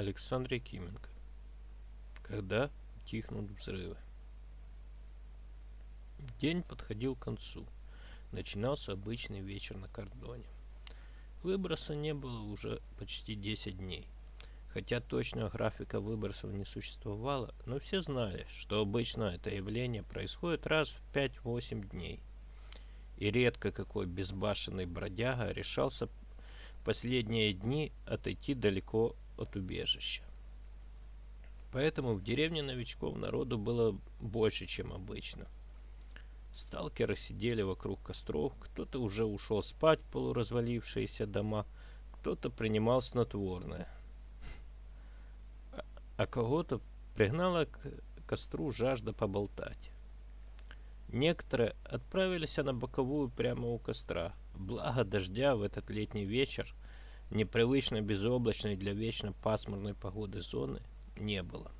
Александр Якименко. Когда утихнут взрывы. День подходил к концу. Начинался обычный вечер на кордоне. Выброса не было уже почти 10 дней. Хотя точного графика выбросов не существовало, но все знали, что обычно это явление происходит раз в 5-8 дней. И редко какой безбашенный бродяга решался последние дни отойти далеко от убежища. Поэтому в деревне новичков народу было больше, чем обычно. Сталкеры сидели вокруг костров, кто-то уже ушел спать в полуразвалившиеся дома, кто-то принимал снотворное. А, кого-то пригнала к костру жажда поболтать. Некоторые отправились на боковую прямо у костра. Благо дождя в этот летний вечер, непривычно безоблачной для вечно пасмурной погоды зоны, не было.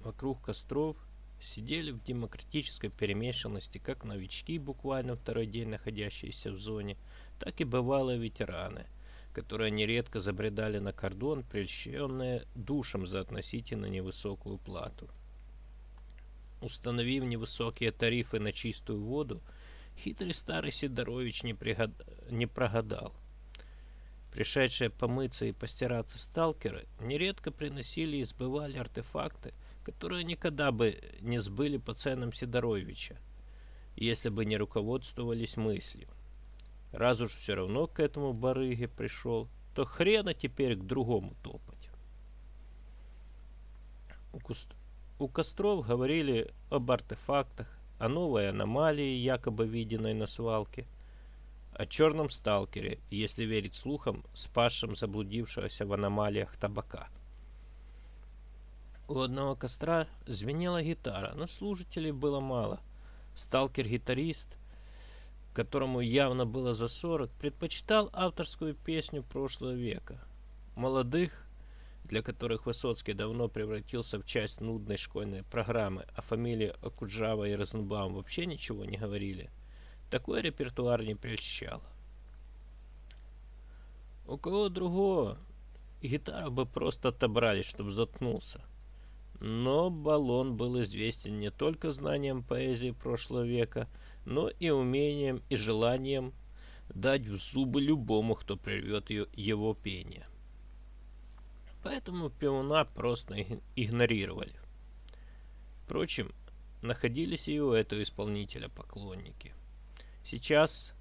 Вокруг костров сидели в демократической перемешанности как новички, буквально второй день находящиеся в зоне, так и бывалые ветераны, которые нередко забредали на кордон, прельщенные душем за относительно невысокую плату. Установив невысокие тарифы на чистую воду, хитрый старый Сидорович не, пригод... не прогадал. Пришедшие помыться и постираться сталкеры нередко приносили и сбывали артефакты, которые никогда бы не сбыли по ценам Сидоровича, если бы не руководствовались мыслью. Раз уж все равно к этому барыге пришел, то хрена теперь к другому топать. У, куст... у костров говорили об артефактах, о новой аномалии, якобы виденной на свалке, о черном сталкере, если верить слухам, спасшем заблудившегося в аномалиях табака. У одного костра звенела гитара, но служителей было мало. Сталкер-гитарист, которому явно было за 40, предпочитал авторскую песню прошлого века. Молодых, для которых Высоцкий давно превратился в часть нудной школьной программы, а фамилии Акуджава и Розенбаум вообще ничего не говорили, такой репертуар не прельщал. У кого другого гитару бы просто отобрали, чтобы заткнулся. Но Баллон был известен не только знанием поэзии прошлого века, но и умением и желанием дать в зубы любому, кто прервет его пение. Поэтому пивуна просто игнорировали. Впрочем, находились и у этого исполнителя поклонники. Сейчас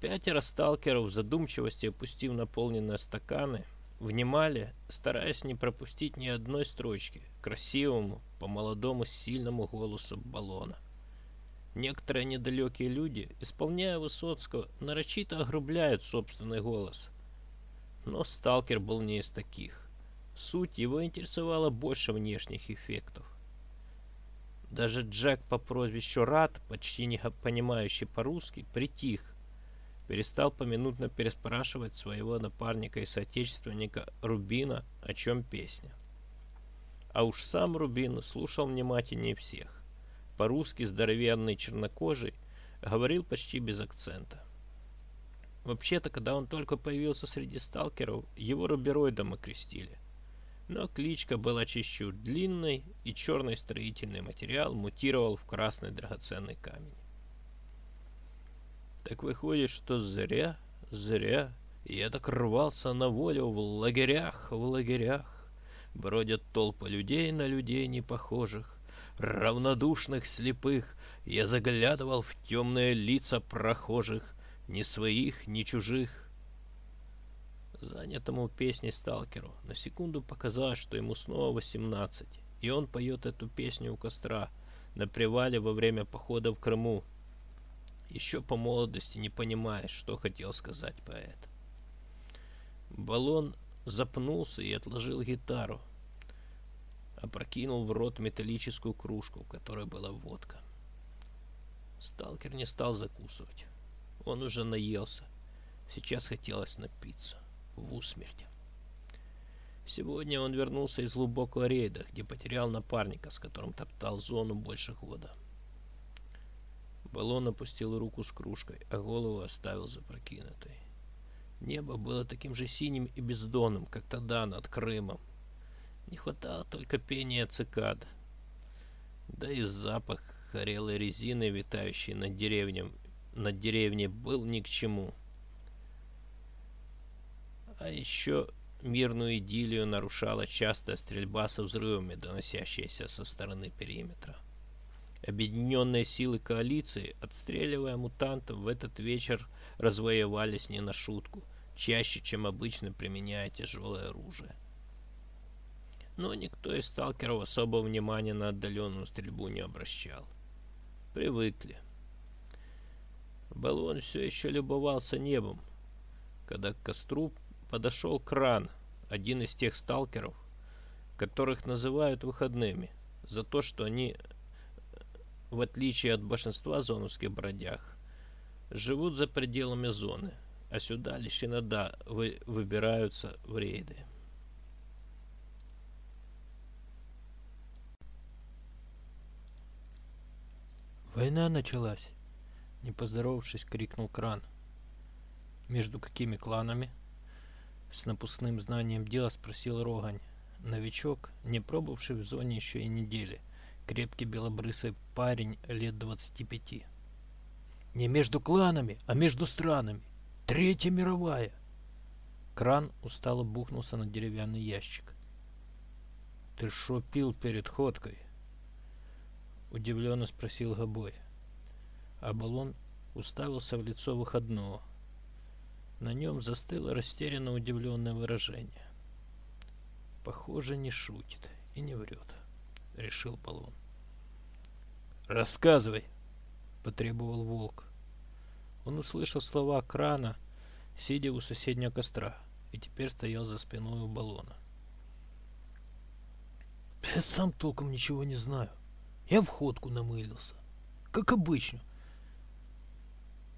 пятеро сталкеров в задумчивости опустив наполненные стаканы – внимали, стараясь не пропустить ни одной строчки, красивому, по-молодому сильному голосу баллона. Некоторые недалекие люди, исполняя Высоцкого, нарочито огрубляют собственный голос. Но сталкер был не из таких. Суть его интересовала больше внешних эффектов. Даже Джек по прозвищу Рад, почти не понимающий по-русски, притих, перестал поминутно переспрашивать своего напарника и соотечественника Рубина, о чем песня. А уж сам Рубин слушал внимательнее всех. По-русски здоровенный чернокожий говорил почти без акцента. Вообще-то, когда он только появился среди сталкеров, его рубероидом окрестили. Но кличка была чересчур длинной, и черный строительный материал мутировал в красный драгоценный камень. Так выходит, что зря, зря я так рвался на волю в лагерях, в лагерях. Бродят толпы людей на людей не похожих, равнодушных, слепых. Я заглядывал в темные лица прохожих, ни своих, ни чужих. Занятому песней сталкеру на секунду показалось, что ему снова восемнадцать, и он поет эту песню у костра на привале во время похода в Крыму еще по молодости не понимаешь, что хотел сказать поэт. Баллон запнулся и отложил гитару. Опрокинул в рот металлическую кружку, в которой была водка. Сталкер не стал закусывать. Он уже наелся. Сейчас хотелось напиться. В усмерть. Сегодня он вернулся из глубокого рейда, где потерял напарника, с которым топтал зону больше года. Баллон опустил руку с кружкой, а голову оставил запрокинутой. Небо было таким же синим и бездонным, как тогда над Крымом. Не хватало только пения цикад. Да и запах горелой резины, витающей над деревнем, над деревней, был ни к чему. А еще мирную идиллию нарушала частая стрельба со взрывами, доносящаяся со стороны периметра. Объединенные силы коалиции, отстреливая мутантов, в этот вечер развоевались не на шутку, чаще, чем обычно применяя тяжелое оружие. Но никто из сталкеров особого внимания на отдаленную стрельбу не обращал. Привыкли. Баллон все еще любовался небом, когда к костру подошел кран, один из тех сталкеров, которых называют выходными, за то, что они в отличие от большинства зоновских бродяг, живут за пределами зоны, а сюда лишь иногда вы выбираются в рейды. «Война началась!» Не поздоровавшись, крикнул Кран. «Между какими кланами?» С напускным знанием дела спросил Рогань. Новичок, не пробовавший в зоне еще и недели – крепкий белобрысый парень лет двадцати пяти. Не между кланами, а между странами. Третья мировая. Кран устало бухнулся на деревянный ящик. Ты шо пил перед ходкой? Удивленно спросил Габой. А баллон уставился в лицо выходного. На нем застыло растерянно удивленное выражение. Похоже, не шутит и не врет. — решил Полон. «Рассказывай!» — потребовал волк. Он услышал слова крана, сидя у соседнего костра, и теперь стоял за спиной у баллона. «Я сам толком ничего не знаю. Я в ходку намылился. Как обычно.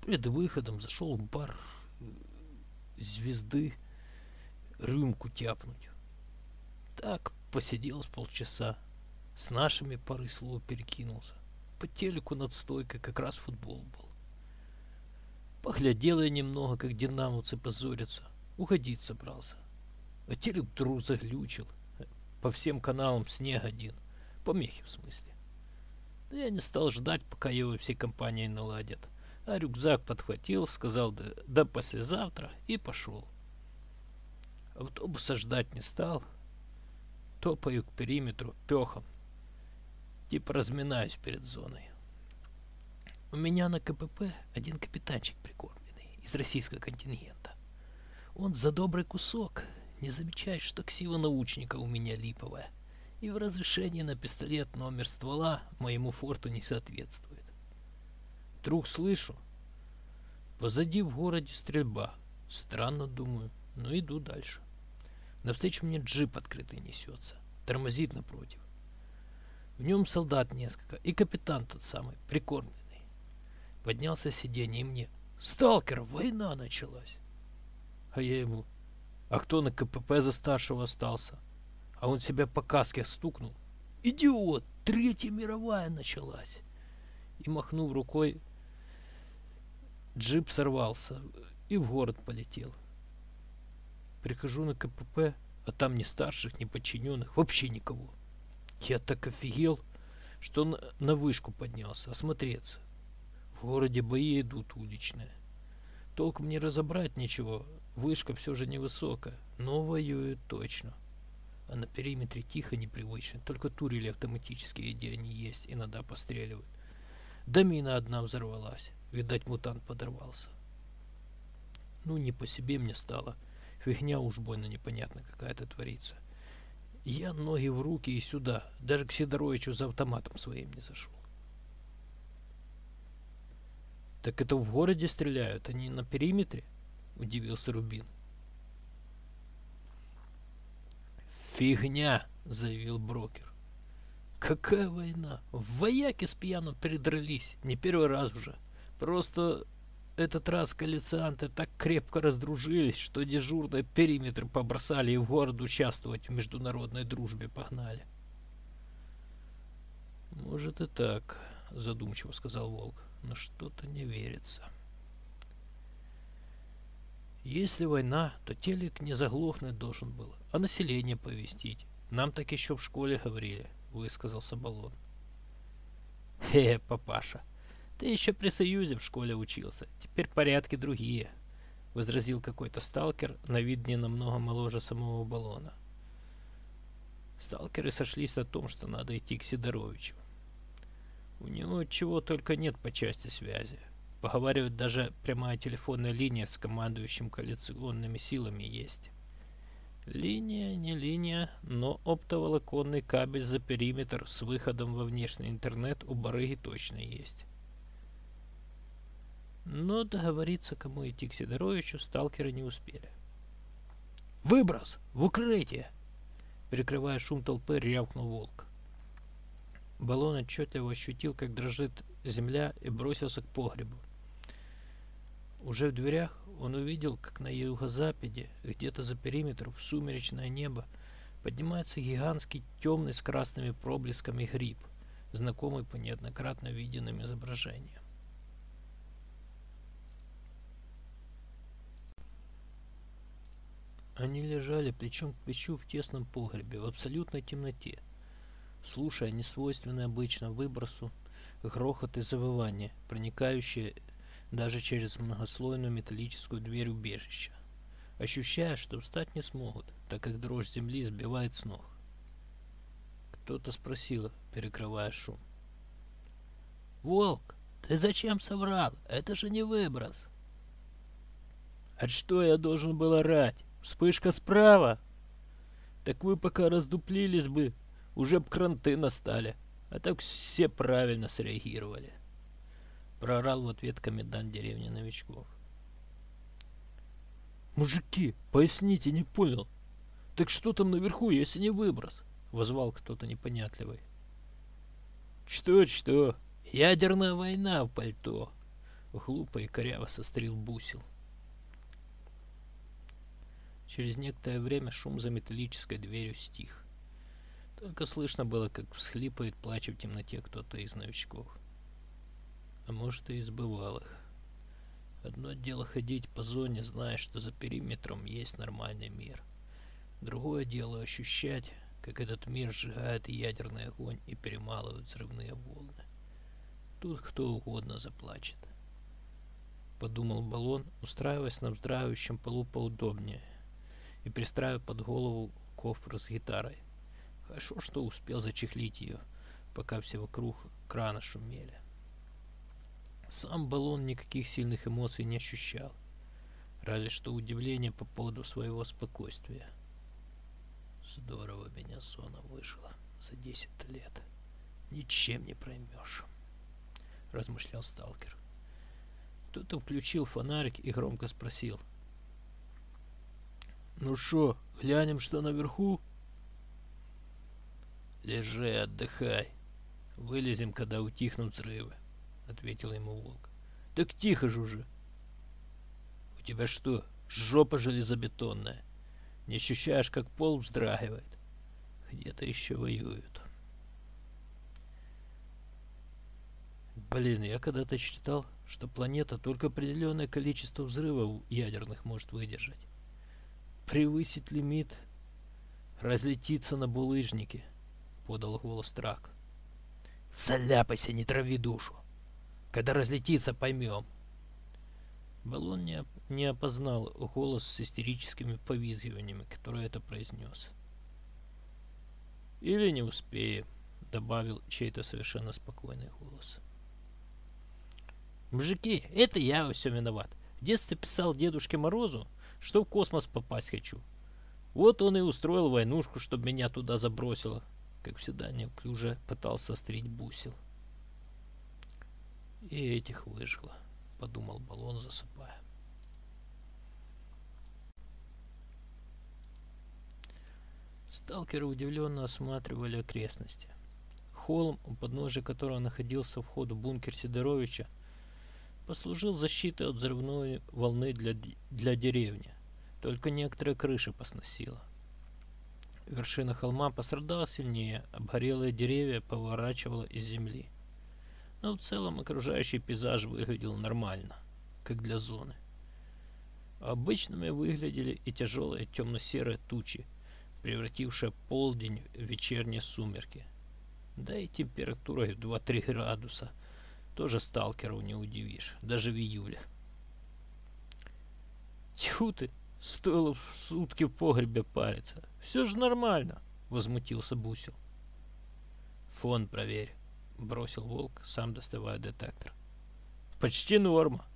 Перед выходом зашел в бар звезды рюмку тяпнуть. Так посидел с полчаса. С нашими пары слов перекинулся. По телеку над стойкой как раз футбол был. Поглядел я немного, как динамовцы позорятся. Уходить собрался. А телек вдруг заглючил. По всем каналам снег один. Помехи в смысле. Да я не стал ждать, пока его всей компанией наладят. А рюкзак подхватил, сказал да, да послезавтра и пошел. Автобуса ждать не стал. Топаю к периметру пехом. Типа разминаюсь перед зоной. У меня на КПП один капитанчик прикормленный из российского контингента. Он за добрый кусок не замечает, что ксива научника у меня липовая, и в разрешении на пистолет номер ствола моему форту не соответствует. Вдруг слышу, позади в городе стрельба. Странно, думаю, но иду дальше. Навстречу мне джип открытый несется, тормозит напротив. В нем солдат несколько и капитан тот самый, прикормленный. Поднялся сиденье и мне. Сталкер, война началась. А я ему, а кто на КПП за старшего остался? А он себя по каске стукнул. Идиот, Третья мировая началась. И, махнув рукой, джип сорвался и в город полетел. Прихожу на КПП, а там ни старших, ни подчиненных, вообще никого. Я так офигел, что на, вышку поднялся, осмотреться. В городе бои идут уличные. Толком не разобрать ничего, вышка все же невысокая, но воюют точно. А на периметре тихо, непривычно, только турели автоматические, где они есть, иногда постреливают. Да мина одна взорвалась, видать, мутант подорвался. Ну, не по себе мне стало. Фигня уж больно непонятно какая-то творится. Я ноги в руки и сюда, даже к Сидоровичу за автоматом своим не зашел. «Так это в городе стреляют, а не на периметре?» — удивился Рубин. «Фигня!» — заявил брокер. «Какая война? Вояки с пьяну передрались, не первый раз уже. Просто этот раз коалицианты так крепко раздружились, что дежурные периметр побросали и в город участвовать в международной дружбе погнали. «Может и так», — задумчиво сказал Волк, — «но что-то не верится». Если война, то телек не заглохнуть должен был, а население повестить. Нам так еще в школе говорили, высказался Баллон. Хе, папаша, ты еще при Союзе в школе учился, теперь порядки другие, возразил какой-то сталкер, на вид не намного моложе самого Баллона. Сталкеры сошлись на том, что надо идти к Сидоровичу. У него чего только нет по части связи. Поговаривают, даже прямая телефонная линия с командующим коалиционными силами есть. Линия, не линия, но оптоволоконный кабель за периметр с выходом во внешний интернет у барыги точно есть. Но договориться, кому идти к Сидоровичу, сталкеры не успели. «Выброс! В укрытие!» Перекрывая шум толпы, рявкнул волк. Баллон отчетливо ощутил, как дрожит земля, и бросился к погребу. Уже в дверях он увидел, как на юго-западе, где-то за периметром, в сумеречное небо, поднимается гигантский темный с красными проблесками гриб, знакомый по неоднократно виденным изображениям. Они лежали плечом к плечу в тесном погребе, в абсолютной темноте, слушая несвойственный обычно выбросу грохот и завывание, проникающие даже через многослойную металлическую дверь убежища, ощущая, что встать не смогут, так как дрожь земли сбивает с ног. Кто-то спросил, перекрывая шум. «Волк, ты зачем соврал? Это же не выброс!» «А что я должен был орать? Вспышка справа. Так вы пока раздуплились бы, уже б кранты настали. А так все правильно среагировали. Проорал в ответ комендант деревни новичков. «Мужики, поясните, не понял. Так что там наверху, если не выброс?» Возвал кто-то непонятливый. «Что-что? Ядерная война в пальто!» Глупо и коряво сострил бусил. Через некоторое время шум за металлической дверью стих. Только слышно было, как всхлипает, плача в темноте кто-то из новичков. А может и из бывалых. Одно дело ходить по зоне, зная, что за периметром есть нормальный мир. Другое дело ощущать, как этот мир сжигает ядерный огонь и перемалывает взрывные волны. Тут кто угодно заплачет. Подумал баллон, устраиваясь на вздрагивающем полу поудобнее – и пристраивая под голову кофр с гитарой. Хорошо, что успел зачехлить ее, пока все вокруг крана шумели. Сам баллон никаких сильных эмоций не ощущал, разве что удивление по поводу своего спокойствия. Здорово меня зона вышла за 10 лет. Ничем не проймешь, размышлял сталкер. Кто-то включил фонарик и громко спросил — ну что, глянем, что наверху? Лежи, отдыхай. Вылезем, когда утихнут взрывы, ответил ему волк. Так тихо же уже. У тебя что, жопа железобетонная? Не ощущаешь, как пол вздрагивает? Где-то еще воюют. Блин, я когда-то читал, что планета только определенное количество взрывов ядерных может выдержать превысить лимит, разлетиться на булыжнике, подал голос Трак. Заляпайся, не трави душу. Когда разлетится, поймем. Баллон не, не опознал голос с истерическими повизгиваниями, который это произнес. «Или не успеем», — добавил чей-то совершенно спокойный голос. «Мужики, это я во всем виноват. В детстве писал Дедушке Морозу, что в космос попасть хочу. Вот он и устроил войнушку, чтобы меня туда забросило. Как всегда неуклюже пытался острить бусил. И этих выжгло, подумал баллон, засыпая. Сталкеры удивленно осматривали окрестности. Холм, у подножия которого находился вход в бункер Сидоровича, послужил защитой от взрывной волны для, для деревни. Только некоторые крыши посносило. Вершина холма пострадала сильнее, обгорелые деревья поворачивало из земли. Но в целом окружающий пейзаж выглядел нормально, как для зоны. Обычными выглядели и тяжелые темно-серые тучи, превратившие полдень в вечерние сумерки. Да и температурой 2-3 градуса тоже сталкеров не удивишь, даже в июле. Тьфу ты, стоило в сутки в погребе париться. Все же нормально, возмутился Бусил. Фон проверь, бросил волк, сам доставая детектор. Почти норма.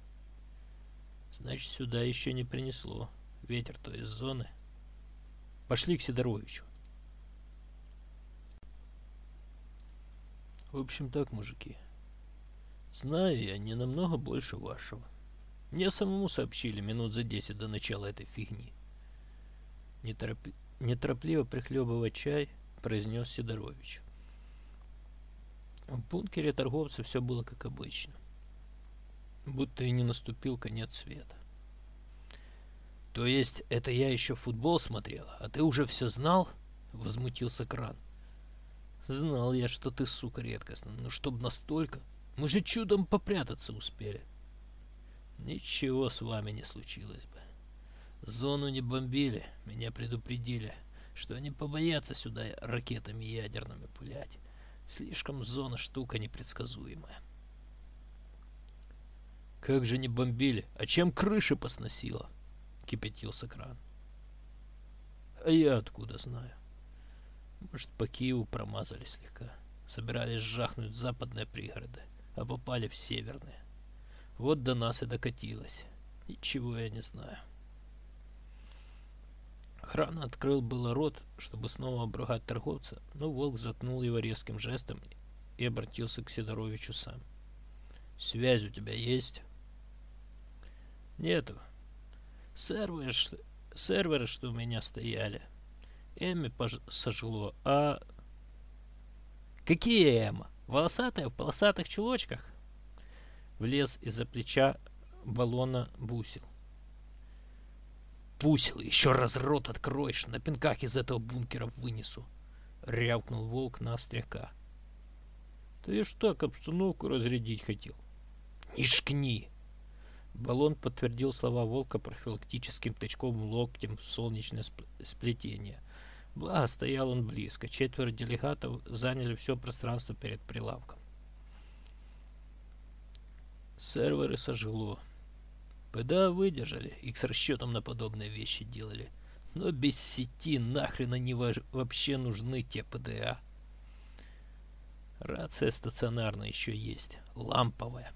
Значит, сюда еще не принесло. Ветер то из зоны. Пошли к Сидоровичу. В общем так, мужики. Знаю я не намного больше вашего. Мне самому сообщили минут за десять до начала этой фигни. Неторопли... Неторопливо прихлебывая чай, произнес Сидорович. В бункере торговца все было как обычно. Будто и не наступил конец света. То есть это я еще футбол смотрела, а ты уже все знал? Возмутился Кран. Знал я, что ты, сука, редкостная, но чтоб настолько... Мы же чудом попрятаться успели. Ничего с вами не случилось бы. Зону не бомбили, меня предупредили, что они побоятся сюда ракетами ядерными пулять. Слишком зона штука непредсказуемая. Как же не бомбили? А чем крыши посносило? Кипятился кран. А я откуда знаю? Может, по Киеву промазали слегка. Собирались жахнуть западные пригороды, а попали в северные. Вот до нас и докатилось. Ничего я не знаю. Охрана открыл было рот, чтобы снова обругать торговца, но волк заткнул его резким жестом и обратился к Сидоровичу сам. «Связь у тебя есть?» «Нету. Серверы, серверы, что у меня стояли, Эми сожгло, а...» «Какие Эма? Волосатые в полосатых чулочках?» Влез из-за плеча баллона бусил. Пусел, еще раз рот откроешь, на пинках из этого бункера вынесу. Рявкнул волк на остряка. Ты ж так обстановку разрядить хотел. Не шкни! Баллон подтвердил слова волка профилактическим тычком локтем в солнечное сплетение. Благо, стоял он близко. Четверо делегатов заняли все пространство перед прилавком. Серверы сожгло. ПДА выдержали, их с расчетом на подобные вещи делали. Но без сети нахрен они вообще нужны, те ПДА. Рация стационарная еще есть, ламповая.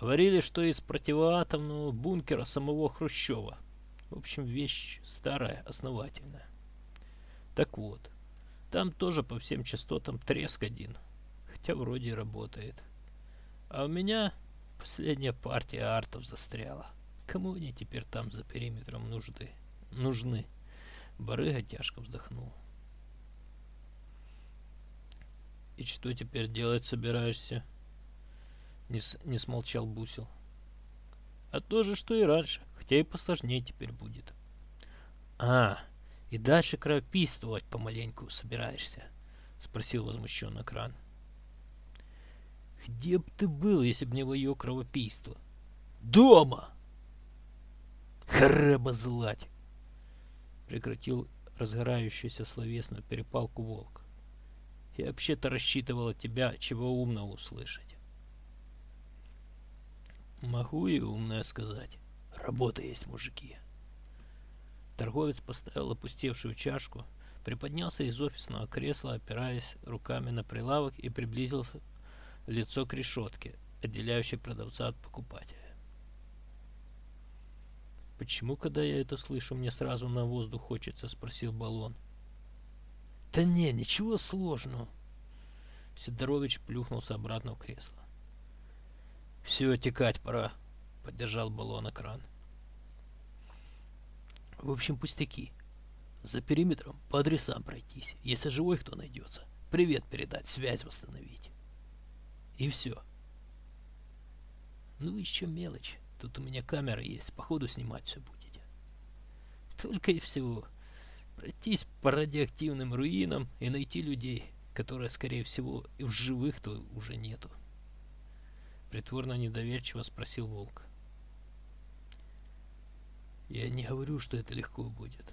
Говорили, что из противоатомного бункера самого Хрущева. В общем, вещь старая, основательная. Так вот, там тоже по всем частотам треск один, хотя вроде работает. А у меня Последняя партия артов застряла. Кому они теперь там за периметром нужды? нужны? Барыга тяжко вздохнул. И что теперь делать собираешься? Не, не смолчал Бусил. А то же, что и раньше, хотя и посложнее теперь будет. А, и дальше кровопийствовать помаленьку собираешься? Спросил возмущенно Кран. — где б ты был, если б не мое кровопийство? Дома! Хареба злать! Прекратил разгорающуюся словесную перепалку волк. Я вообще-то рассчитывал от тебя чего умного услышать. Могу и умное сказать. Работа есть, мужики. Торговец поставил опустевшую чашку, приподнялся из офисного кресла, опираясь руками на прилавок и приблизился лицо к решетке, отделяющей продавца от покупателя. «Почему, когда я это слышу, мне сразу на воздух хочется?» — спросил Баллон. «Да не, ничего сложного!» Сидорович плюхнулся обратно в кресло. «Все, текать пора!» — поддержал Баллон экран. «В общем, пустяки. За периметром по адресам пройтись. Если живой кто найдется, привет передать, связь восстановить. И все. Ну еще мелочь. Тут у меня камера есть, походу снимать все будете. Только и всего. Пройтись по радиоактивным руинам и найти людей, которые, скорее всего, и в живых-то уже нету. Притворно недоверчиво спросил Волк. Я не говорю, что это легко будет.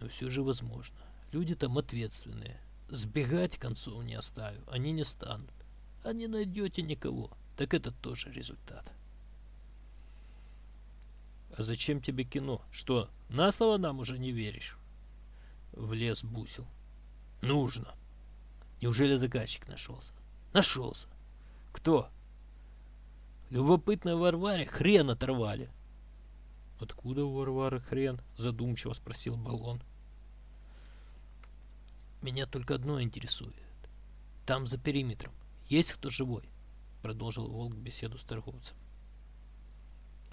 Но все же возможно. Люди там ответственные. Сбегать концов не оставив, они не станут. А не найдете никого, так это тоже результат. А зачем тебе кино? Что, на слово нам уже не веришь? Влез Бусил. Нужно. Неужели заказчик нашелся? Нашелся. Кто? Любопытной Варваре хрен оторвали. Откуда у Варвары хрен? Задумчиво спросил Баллон. Меня только одно интересует. Там за периметром есть кто живой? Продолжил Волк беседу с торговцем.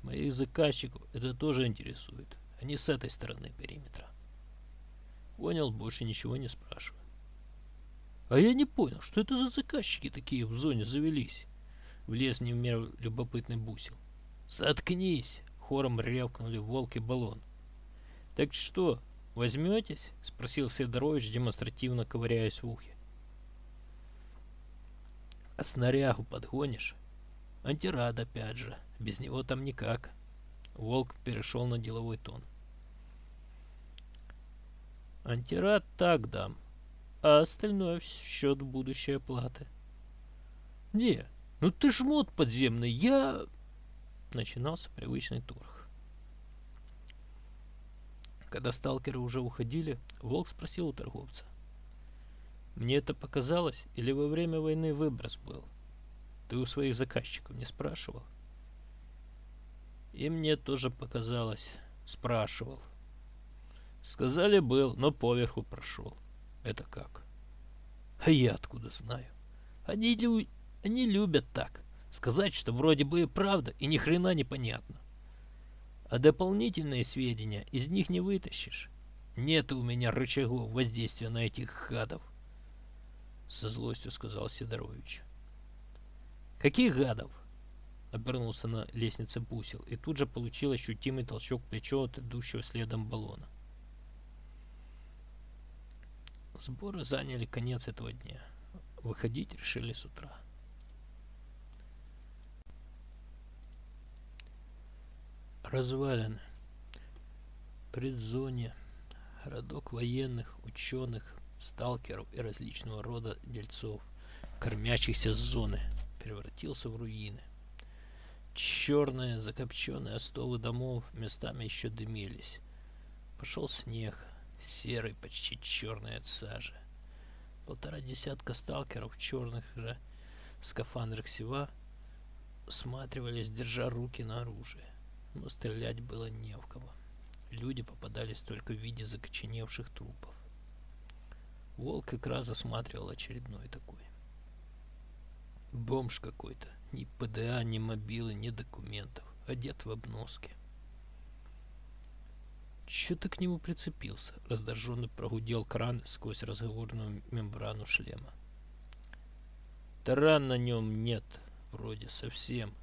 Моих заказчиков это тоже интересует. Они с этой стороны периметра. Понял, больше ничего не спрашиваю. А я не понял, что это за заказчики такие в зоне завелись? Влез не в меру любопытный бусил. Заткнись! Хором рявкнули волк и баллон. Так что, возьметесь? Спросил Сидорович, демонстративно ковыряясь в ухе. А снарягу подгонишь? Антирад опять же. Без него там никак. Волк перешел на деловой тон. Антирад так дам, а остальное в счет будущей оплаты. Не, ну ты жмот подземный, я... Начинался привычный торг. Когда сталкеры уже уходили, Волк спросил у торговца. Мне это показалось, или во время войны выброс был? Ты у своих заказчиков не спрашивал? И мне тоже показалось. Спрашивал. Сказали, был, но поверху прошел. Это как? А я откуда знаю? Они, лю... Они любят так. Сказать, что вроде бы и правда, и ни хрена не понятно. А дополнительные сведения из них не вытащишь. Нет у меня рычагов воздействия на этих гадов. Со злостью сказал Сидорович. Каких гадов? Обернулся на лестнице Бусил и тут же получил ощутимый толчок плечо от идущего следом баллона. Сборы заняли конец этого дня. Выходить решили с утра. Развалины. Предзоне. Городок военных, ученых, сталкеров и различного рода дельцов, кормящихся с зоны, превратился в руины. Черные закопченные остовы домов местами еще дымились. Пошел снег, серый, почти черный от сажи. Полтора десятка сталкеров в черных же скафандрах сива сматривались, держа руки на оружие но стрелять было не в кого. Люди попадались только в виде закоченевших трупов. Волк как раз осматривал очередной такой. Бомж какой-то. Ни ПДА, ни мобилы, ни документов. Одет в обноске. Чё ты к нему прицепился? Раздраженно прогудел кран сквозь разговорную мембрану шлема. Таран на нем нет, вроде совсем.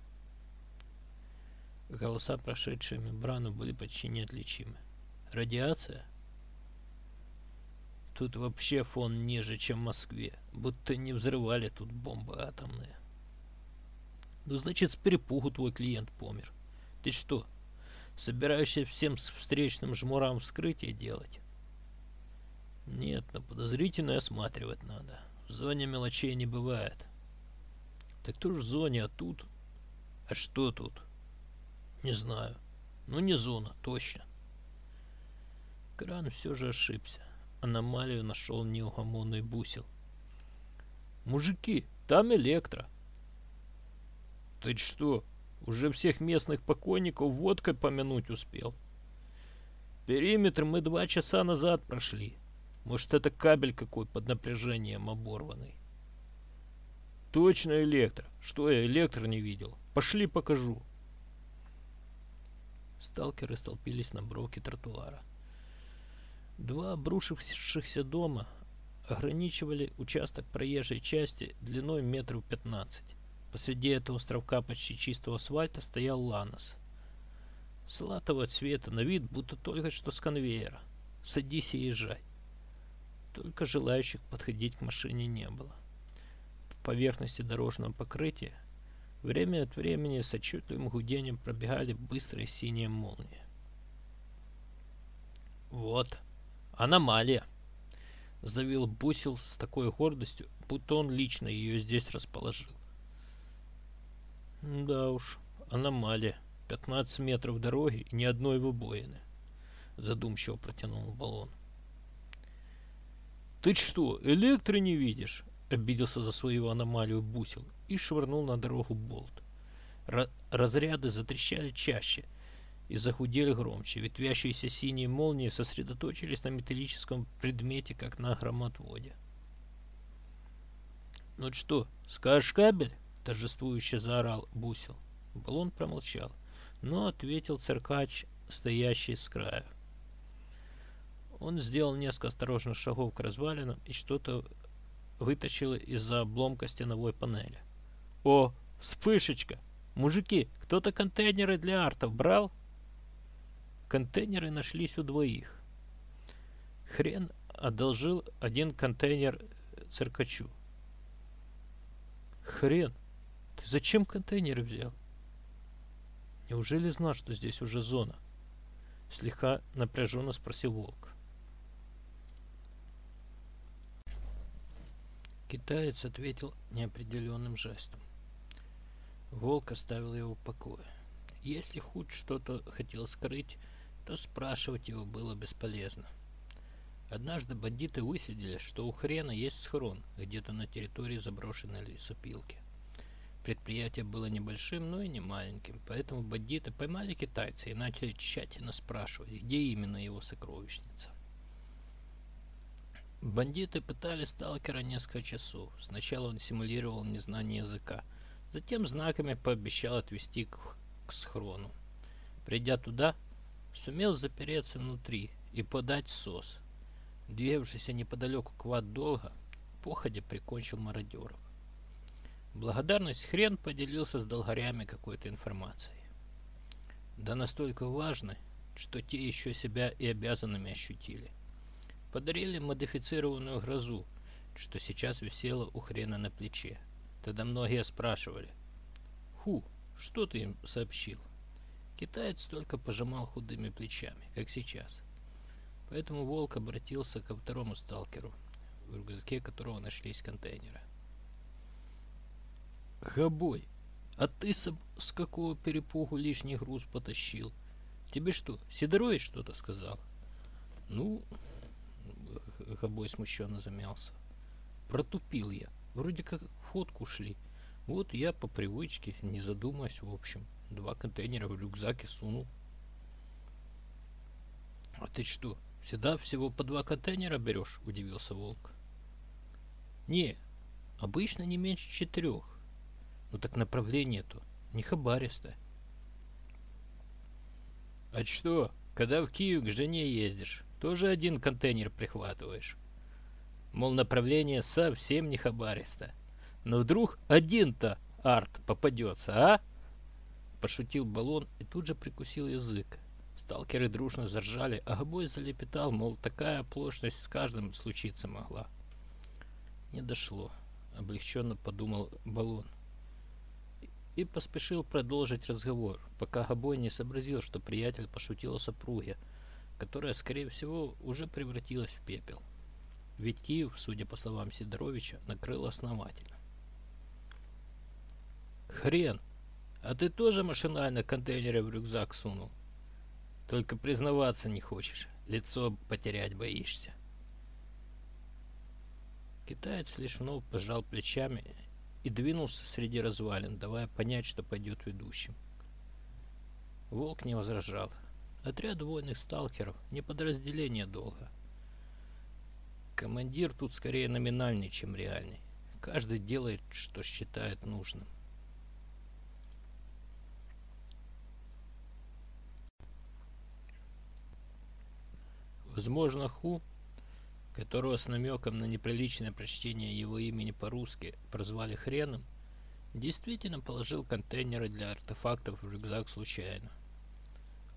Голоса, прошедшие мембрану, были почти неотличимы. Радиация? Тут вообще фон ниже, чем в Москве. Будто не взрывали тут бомбы атомные. Ну, значит, с перепугу твой клиент помер. Ты что, собираешься всем встречным жмурам вскрытие делать? Нет, на подозрительное осматривать надо. В зоне мелочей не бывает. Так кто ж в зоне, а тут? А что тут? Не знаю. Ну, не зона, точно. Кран все же ошибся. Аномалию нашел неугомонный бусил. Мужики, там электро. Ты что, уже всех местных покойников водкой помянуть успел? Периметр мы два часа назад прошли. Может, это кабель какой под напряжением оборванный. Точно электро. Что я электро не видел? Пошли покажу. Сталкеры столпились на бровке тротуара. Два обрушившихся дома ограничивали участок проезжей части длиной метров 15. Посреди этого островка почти чистого асфальта стоял Ланос. Салатового цвета, на вид будто только что с конвейера. Садись и езжай. Только желающих подходить к машине не было. В поверхности дорожного покрытия Время от времени с отчетливым гудением пробегали быстрые синие молнии. Вот, аномалия, заявил Бусил с такой гордостью, будто он лично ее здесь расположил. Да уж, аномалия. 15 метров дороги и ни одной выбоины. Задумчиво протянул баллон. Ты что, электро не видишь? Обиделся за свою аномалию Бусил и швырнул на дорогу болт. Ра разряды затрещали чаще и захудели громче. Ветвящиеся синие молнии сосредоточились на металлическом предмете, как на громотводе. «Ну что, скажешь кабель?» — торжествующе заорал Бусил. Баллон промолчал, но ответил циркач, стоящий с края. Он сделал несколько осторожных шагов к развалинам и что-то вытащил из-за обломка стеновой панели. «О, вспышечка! Мужики, кто-то контейнеры для артов брал?» Контейнеры нашлись у двоих. Хрен одолжил один контейнер циркачу. Хрен, ты зачем контейнеры взял? Неужели знал, что здесь уже зона? Слегка напряженно спросил волк. Китаец ответил неопределенным жестом. Волк оставил его в покое. Если хоть что-то хотел скрыть, то спрашивать его было бесполезно. Однажды бандиты высидели, что у хрена есть схрон где-то на территории заброшенной лесопилки. Предприятие было небольшим, но и не маленьким, поэтому бандиты поймали китайца и начали тщательно спрашивать, где именно его сокровищница. Бандиты пытали сталкера несколько часов. Сначала он симулировал незнание языка, затем знаками пообещал отвести к, к схрону. Придя туда, сумел запереться внутри и подать сос. Двигавшийся неподалеку квад долго, походя прикончил мародеров. Благодарность хрен поделился с долгарями какой-то информацией. Да настолько важной, что те еще себя и обязанными ощутили. Подарили модифицированную грозу, что сейчас висела у хрена на плече. Тогда многие спрашивали, «Ху, что ты им сообщил?» Китаец только пожимал худыми плечами, как сейчас. Поэтому Волк обратился ко второму сталкеру, в рюкзаке которого нашлись контейнеры. «Габой, а ты с, какого перепугу лишний груз потащил? Тебе что, Сидорович что-то сказал?» «Ну, Габой смущенно замялся. Протупил я. Вроде как в ходку шли. Вот я по привычке, не задумываясь в общем, два контейнера в рюкзаке сунул. А ты что, всегда всего по два контейнера берешь? Удивился волк. Не, обычно не меньше четырех. Ну так направление-то не хабаристое. А что, когда в Киев к жене ездишь, тоже один контейнер прихватываешь. Мол, направление совсем не хабаристо. Но вдруг один-то арт попадется, а? Пошутил баллон и тут же прикусил язык. Сталкеры дружно заржали, а Габой залепетал, мол, такая оплошность с каждым случиться могла. Не дошло, облегченно подумал баллон. И поспешил продолжить разговор, пока Габой не сообразил, что приятель пошутил о супруге, которая, скорее всего, уже превратилась в пепел. Ведь Киев, судя по словам Сидоровича, накрыл основательно. Хрен! А ты тоже машинально контейнеры в рюкзак сунул? Только признаваться не хочешь, лицо потерять боишься. Китаец лишь вновь пожал плечами и двинулся среди развалин, давая понять, что пойдет ведущим. Волк не возражал. Отряд военных сталкеров, не подразделение долго. Командир тут скорее номинальный, чем реальный. Каждый делает, что считает нужным. Возможно, Ху, которого с намеком на неприличное прочтение его имени по-русски прозвали Хреном, действительно положил контейнеры для артефактов в рюкзак случайно.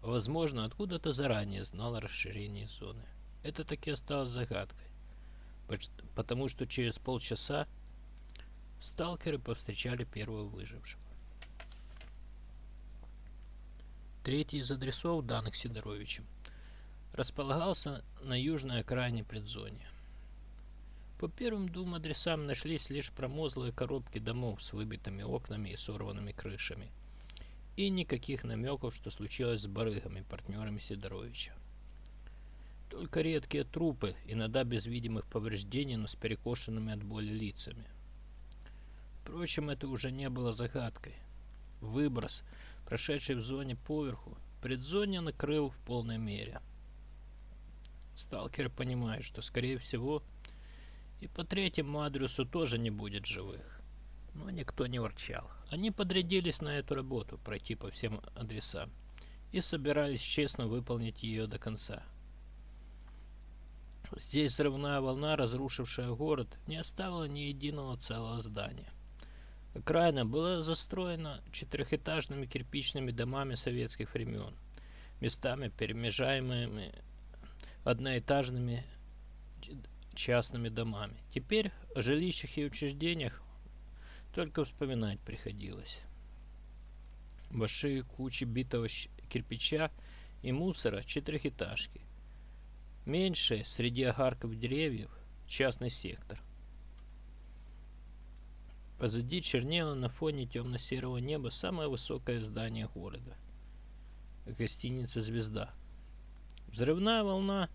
Возможно, откуда-то заранее знал о расширении зоны. Это таки осталось загадкой, потому что через полчаса сталкеры повстречали первого выжившего. Третий из адресов, данных Сидоровичем, располагался на южной окраине предзоне. По первым двум адресам нашлись лишь промозлые коробки домов с выбитыми окнами и сорванными крышами. И никаких намеков, что случилось с барыгами, партнерами Сидоровича. Только редкие трупы, иногда без видимых повреждений, но с перекошенными от боли лицами. Впрочем, это уже не было загадкой. Выброс, прошедший в зоне поверху, предзоне накрыл в полной мере. Сталкер понимает, что, скорее всего, и по третьему адресу тоже не будет живых. Но никто не ворчал. Они подрядились на эту работу, пройти по всем адресам, и собирались честно выполнить ее до конца. Здесь взрывная волна, разрушившая город, не оставила ни единого целого здания. Окраина была застроена четырехэтажными кирпичными домами советских времен, местами перемежаемыми одноэтажными частными домами. Теперь о жилищах и учреждениях только вспоминать приходилось. Большие кучи битого кирпича и мусора четырехэтажки. Меньшие среди огарков деревьев частный сектор. Позади чернело на фоне темно-серого неба самое высокое здание города. Гостиница «Звезда». Взрывная волна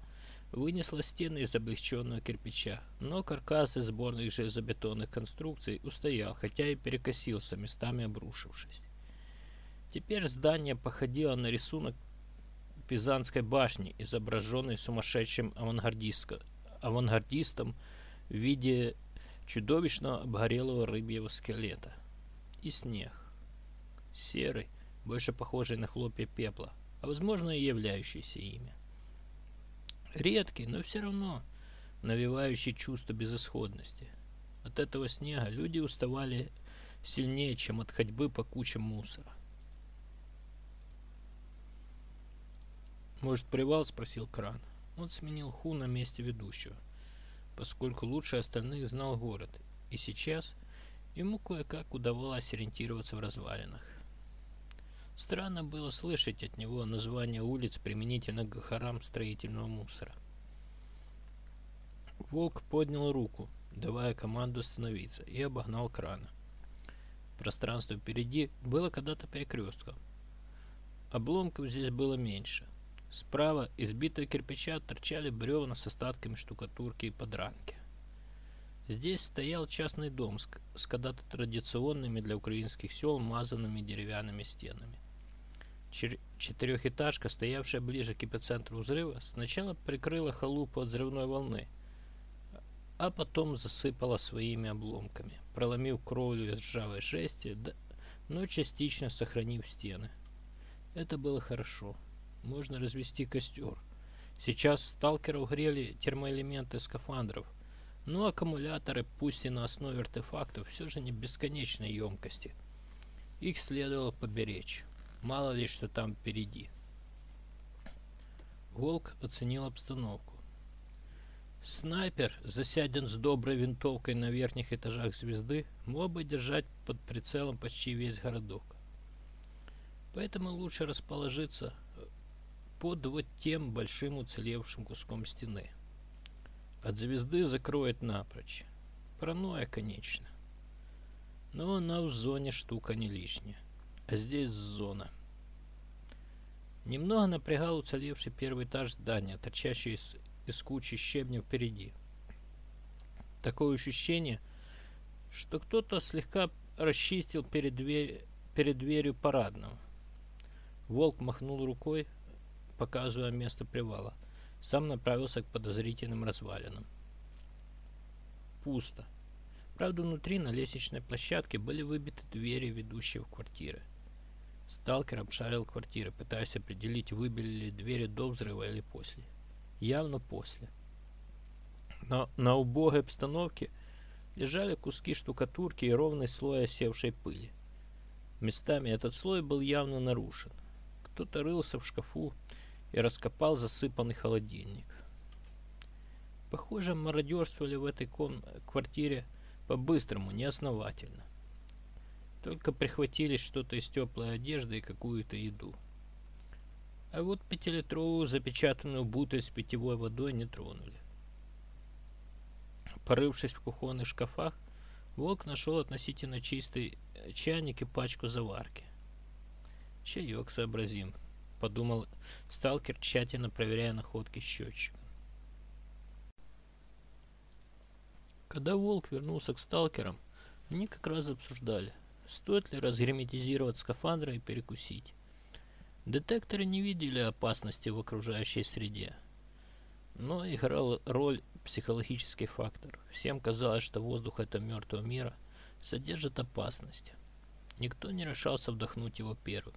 вынесла стены из облегченного кирпича, но каркас из сборных железобетонных конструкций устоял, хотя и перекосился, местами обрушившись. Теперь здание походило на рисунок Пизанской башни, изображенный сумасшедшим авангардистом в виде чудовищного обгорелого рыбьего скелета. И снег. Серый, больше похожий на хлопья пепла, а возможно и являющийся ими. Редкий, но все равно навевающий чувство безысходности. От этого снега люди уставали сильнее, чем от ходьбы по кучам мусора. «Может, привал?» — спросил Кран. Он сменил Ху на месте ведущего, поскольку лучше остальных знал город, и сейчас ему кое-как удавалось ориентироваться в развалинах. Странно было слышать от него название улиц применительно к горам строительного мусора. Волк поднял руку, давая команду остановиться, и обогнал крана. Пространство впереди было когда-то перекрестком. Обломков здесь было меньше. Справа из битого кирпича торчали бревна с остатками штукатурки и подранки. Здесь стоял частный дом с, когда-то традиционными для украинских сел мазанными деревянными стенами. Четырехэтажка, стоявшая ближе к эпицентру взрыва, сначала прикрыла халупу от взрывной волны, а потом засыпала своими обломками, проломив кровлю из ржавой жести, но частично сохранив стены. Это было хорошо. Можно развести костер. Сейчас сталкеров грели термоэлементы скафандров, но аккумуляторы, пусть и на основе артефактов, все же не бесконечной емкости. Их следовало поберечь. Мало ли, что там впереди. Волк оценил обстановку. Снайпер, засяден с доброй винтовкой на верхних этажах звезды, мог бы держать под прицелом почти весь городок. Поэтому лучше расположиться под вот тем большим уцелевшим куском стены. От звезды закроет напрочь. Паранойя, конечно. Но она в зоне штука не лишняя а здесь зона. Немного напрягал уцелевший первый этаж здания, торчащий из, из кучи щебня впереди. Такое ощущение, что кто-то слегка расчистил перед, дверь, перед дверью парадного. Волк махнул рукой, показывая место привала. Сам направился к подозрительным развалинам. Пусто. Правда, внутри на лестничной площадке были выбиты двери, ведущие в квартиры. Сталкер обшарил квартиры, пытаясь определить, выбили ли двери до взрыва или после. Явно после. Но на убогой обстановке лежали куски штукатурки и ровный слой осевшей пыли. Местами этот слой был явно нарушен. Кто-то рылся в шкафу и раскопал засыпанный холодильник. Похоже, мародерствовали в этой квартире по-быстрому, неосновательно. Только прихватили что-то из теплой одежды и какую-то еду. А вот пятилитровую запечатанную бутыль с питьевой водой не тронули. Порывшись в кухонных шкафах, Волк нашел относительно чистый э, чайник и пачку заварки. Чаек сообразим, подумал сталкер, тщательно проверяя находки счетчика. Когда Волк вернулся к сталкерам, они как раз обсуждали, стоит ли разгерметизировать скафандры и перекусить. Детекторы не видели опасности в окружающей среде, но играл роль психологический фактор. Всем казалось, что воздух этого мертвого мира содержит опасность. Никто не решался вдохнуть его первым.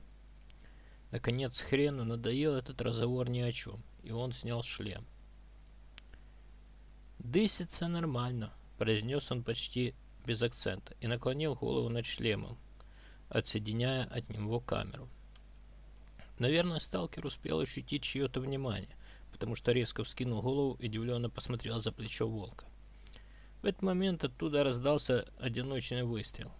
Наконец хрену надоел этот разговор ни о чем, и он снял шлем. «Дысится нормально», — произнес он почти без акцента и наклонил голову над шлемом, отсоединяя от него камеру. Наверное, сталкер успел ощутить чье-то внимание, потому что резко вскинул голову и удивленно посмотрел за плечо волка. В этот момент оттуда раздался одиночный выстрел.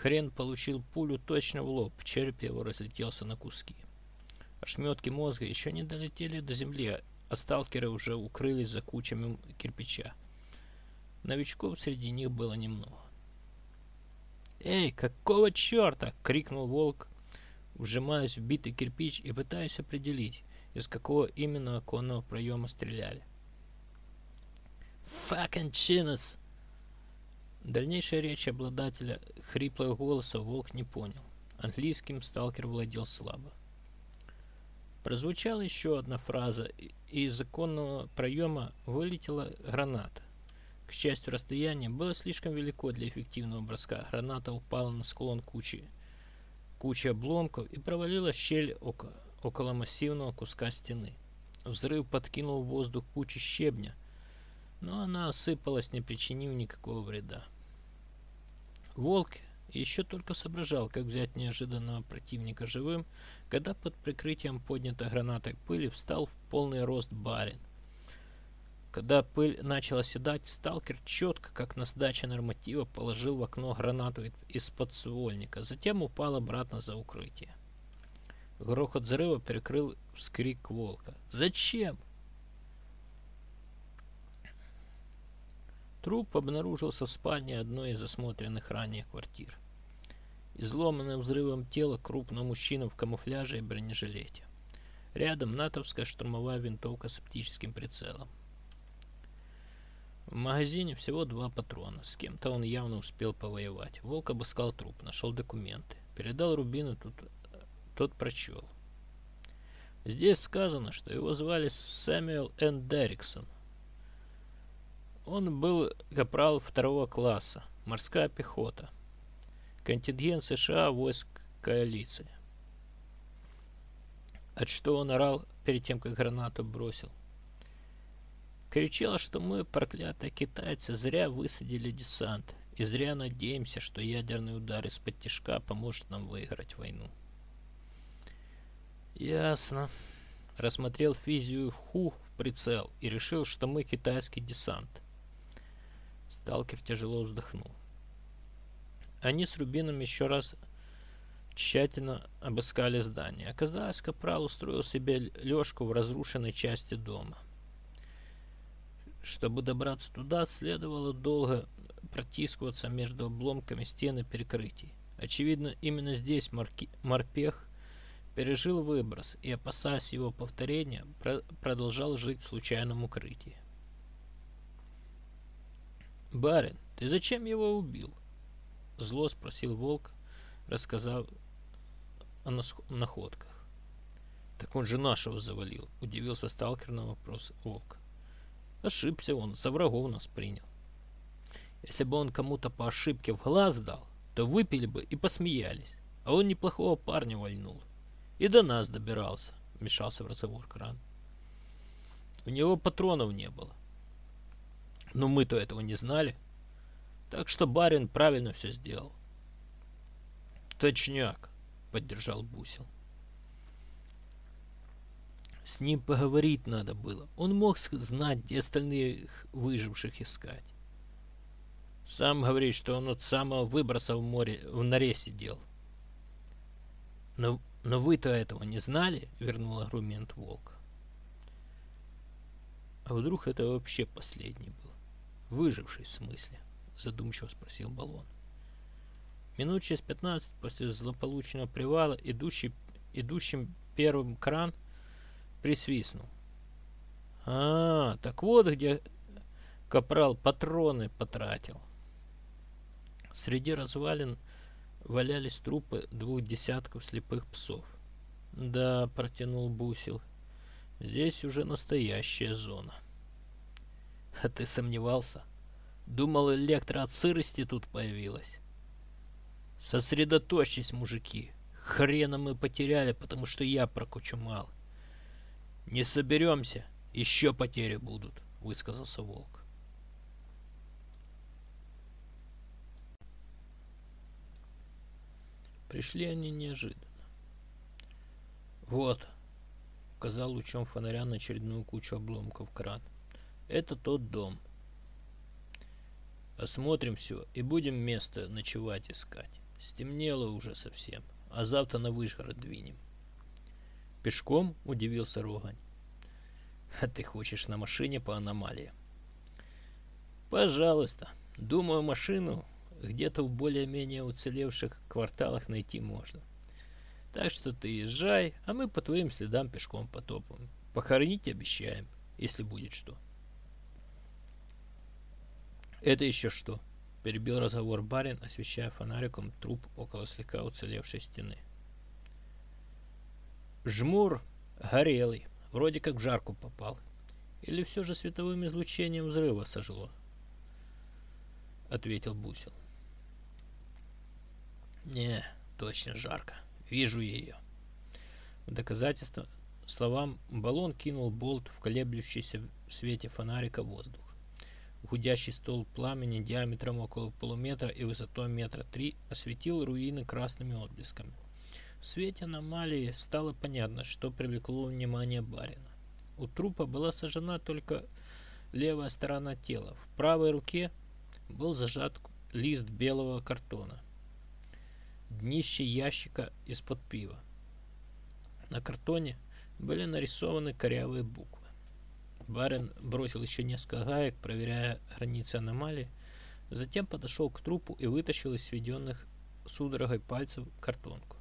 Хрен получил пулю точно в лоб, череп его разлетелся на куски. Ошметки мозга еще не долетели до земли, а сталкеры уже укрылись за кучами кирпича. Новичков среди них было немного. «Эй, какого черта!» — крикнул волк, вжимаясь в битый кирпич и пытаясь определить, из какого именно оконного проема стреляли. «Fucking чинос!» Дальнейшая речь обладателя хриплого голоса Волк не понял. Английским сталкер владел слабо. Прозвучала еще одна фраза, и из законного проема вылетела граната. К счастью, расстояние было слишком велико для эффективного броска. Граната упала на склон кучи, кучи обломков и провалилась в щель около около массивного куска стены. Взрыв подкинул в воздух кучу щебня, но она осыпалась, не причинив никакого вреда. Волк еще только соображал, как взять неожиданного противника живым, когда под прикрытием поднятой гранатой пыли встал в полный рост барин. Когда пыль начала седать, сталкер четко, как на сдаче норматива, положил в окно гранату из подствольника, затем упал обратно за укрытие. Грохот взрыва перекрыл вскрик волка. «Зачем?» Труп обнаружился в спальне одной из осмотренных ранее квартир. Изломанное взрывом тело крупного мужчины в камуфляже и бронежилете. Рядом натовская штурмовая винтовка с оптическим прицелом. В магазине всего два патрона. С кем-то он явно успел повоевать. Волк обыскал труп, нашел документы. Передал Рубину тут тот прочел. Здесь сказано, что его звали Сэмюэл Н. Дерриксон. Он был капрал второго класса, морская пехота. Контингент США войск коалиции. От что он орал перед тем, как гранату бросил? Кричал, что мы, проклятые китайцы, зря высадили десант. И зря надеемся, что ядерный удар из-под тяжка поможет нам выиграть войну. Ясно. Рассмотрел физию Ху в прицел и решил, что мы китайский десант. Сталкер тяжело вздохнул. Они с Рубином еще раз тщательно обыскали здание. Оказалось, Капрал устроил себе лёжку в разрушенной части дома. Чтобы добраться туда, следовало долго протискиваться между обломками стены перекрытий. Очевидно, именно здесь Марки... морпех пережил выброс и, опасаясь его повторения, про продолжал жить в случайном укрытии. «Барин, ты зачем его убил?» Зло спросил волк, рассказав о находках. «Так он же нашего завалил», — удивился сталкер на вопрос волка. «Ошибся он, за врагов нас принял. Если бы он кому-то по ошибке в глаз дал, то выпили бы и посмеялись, а он неплохого парня вальнул. И до нас добирался, вмешался в разговор Кран. У него патронов не было. Но мы-то этого не знали. Так что барин правильно все сделал. Точняк, поддержал Бусил. С ним поговорить надо было. Он мог знать, где остальных выживших искать. Сам говорит, что он от самого выброса в море в норе сидел. Но Но вы-то этого не знали, вернул аргумент Волк. А вдруг это вообще последний был? Выживший в смысле? Задумчиво спросил Баллон. Минут через пятнадцать после злополучного привала идущий, идущим первым кран присвистнул. А, так вот где капрал патроны потратил. Среди развалин валялись трупы двух десятков слепых псов. Да, протянул Бусил. Здесь уже настоящая зона. А ты сомневался? Думал, электро от сырости тут появилась. Сосредоточьтесь, мужики. Хрена мы потеряли, потому что я прокучумал. Не соберемся, еще потери будут, высказался Волк. Пришли они неожиданно. Вот, указал лучом фонаря на очередную кучу обломков кран. Это тот дом. Осмотрим все и будем место ночевать искать. Стемнело уже совсем, а завтра на Вышгород двинем. Пешком удивился Рогань. А ты хочешь на машине по аномалии? Пожалуйста. Думаю, машину где-то в более-менее уцелевших кварталах найти можно. Так что ты езжай, а мы по твоим следам пешком потопаем. Похоронить обещаем, если будет что. Это еще что? Перебил разговор барин, освещая фонариком труп около слегка уцелевшей стены. Жмур горелый, вроде как в жарку попал. Или все же световым излучением взрыва сожгло? Ответил Бусил. Не, точно жарко. Вижу ее. В доказательство словам баллон кинул болт в колеблющийся в свете фонарика воздух. Гудящий стол пламени диаметром около полуметра и высотой метра три осветил руины красными отблесками. В свете аномалии стало понятно, что привлекло внимание барина. У трупа была сожжена только левая сторона тела. В правой руке был зажат лист белого картона. Днище ящика из-под пива. На картоне были нарисованы корявые буквы. Барин бросил еще несколько гаек, проверяя границы аномалии, затем подошел к трупу и вытащил из сведенных судорогой пальцев картонку.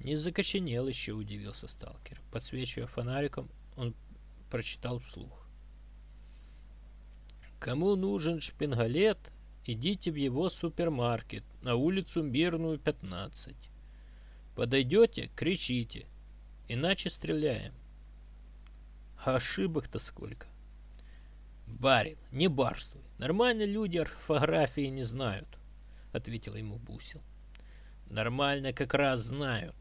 Не закоченел еще, удивился сталкер. Подсвечивая фонариком, он прочитал вслух. Кому нужен шпингалет, идите в его супермаркет на улицу Мирную, 15. Подойдете, кричите, иначе стреляем. А ошибок-то сколько. Барин, не барствуй. Нормальные люди орфографии не знают, ответил ему Бусил. Нормально как раз знают.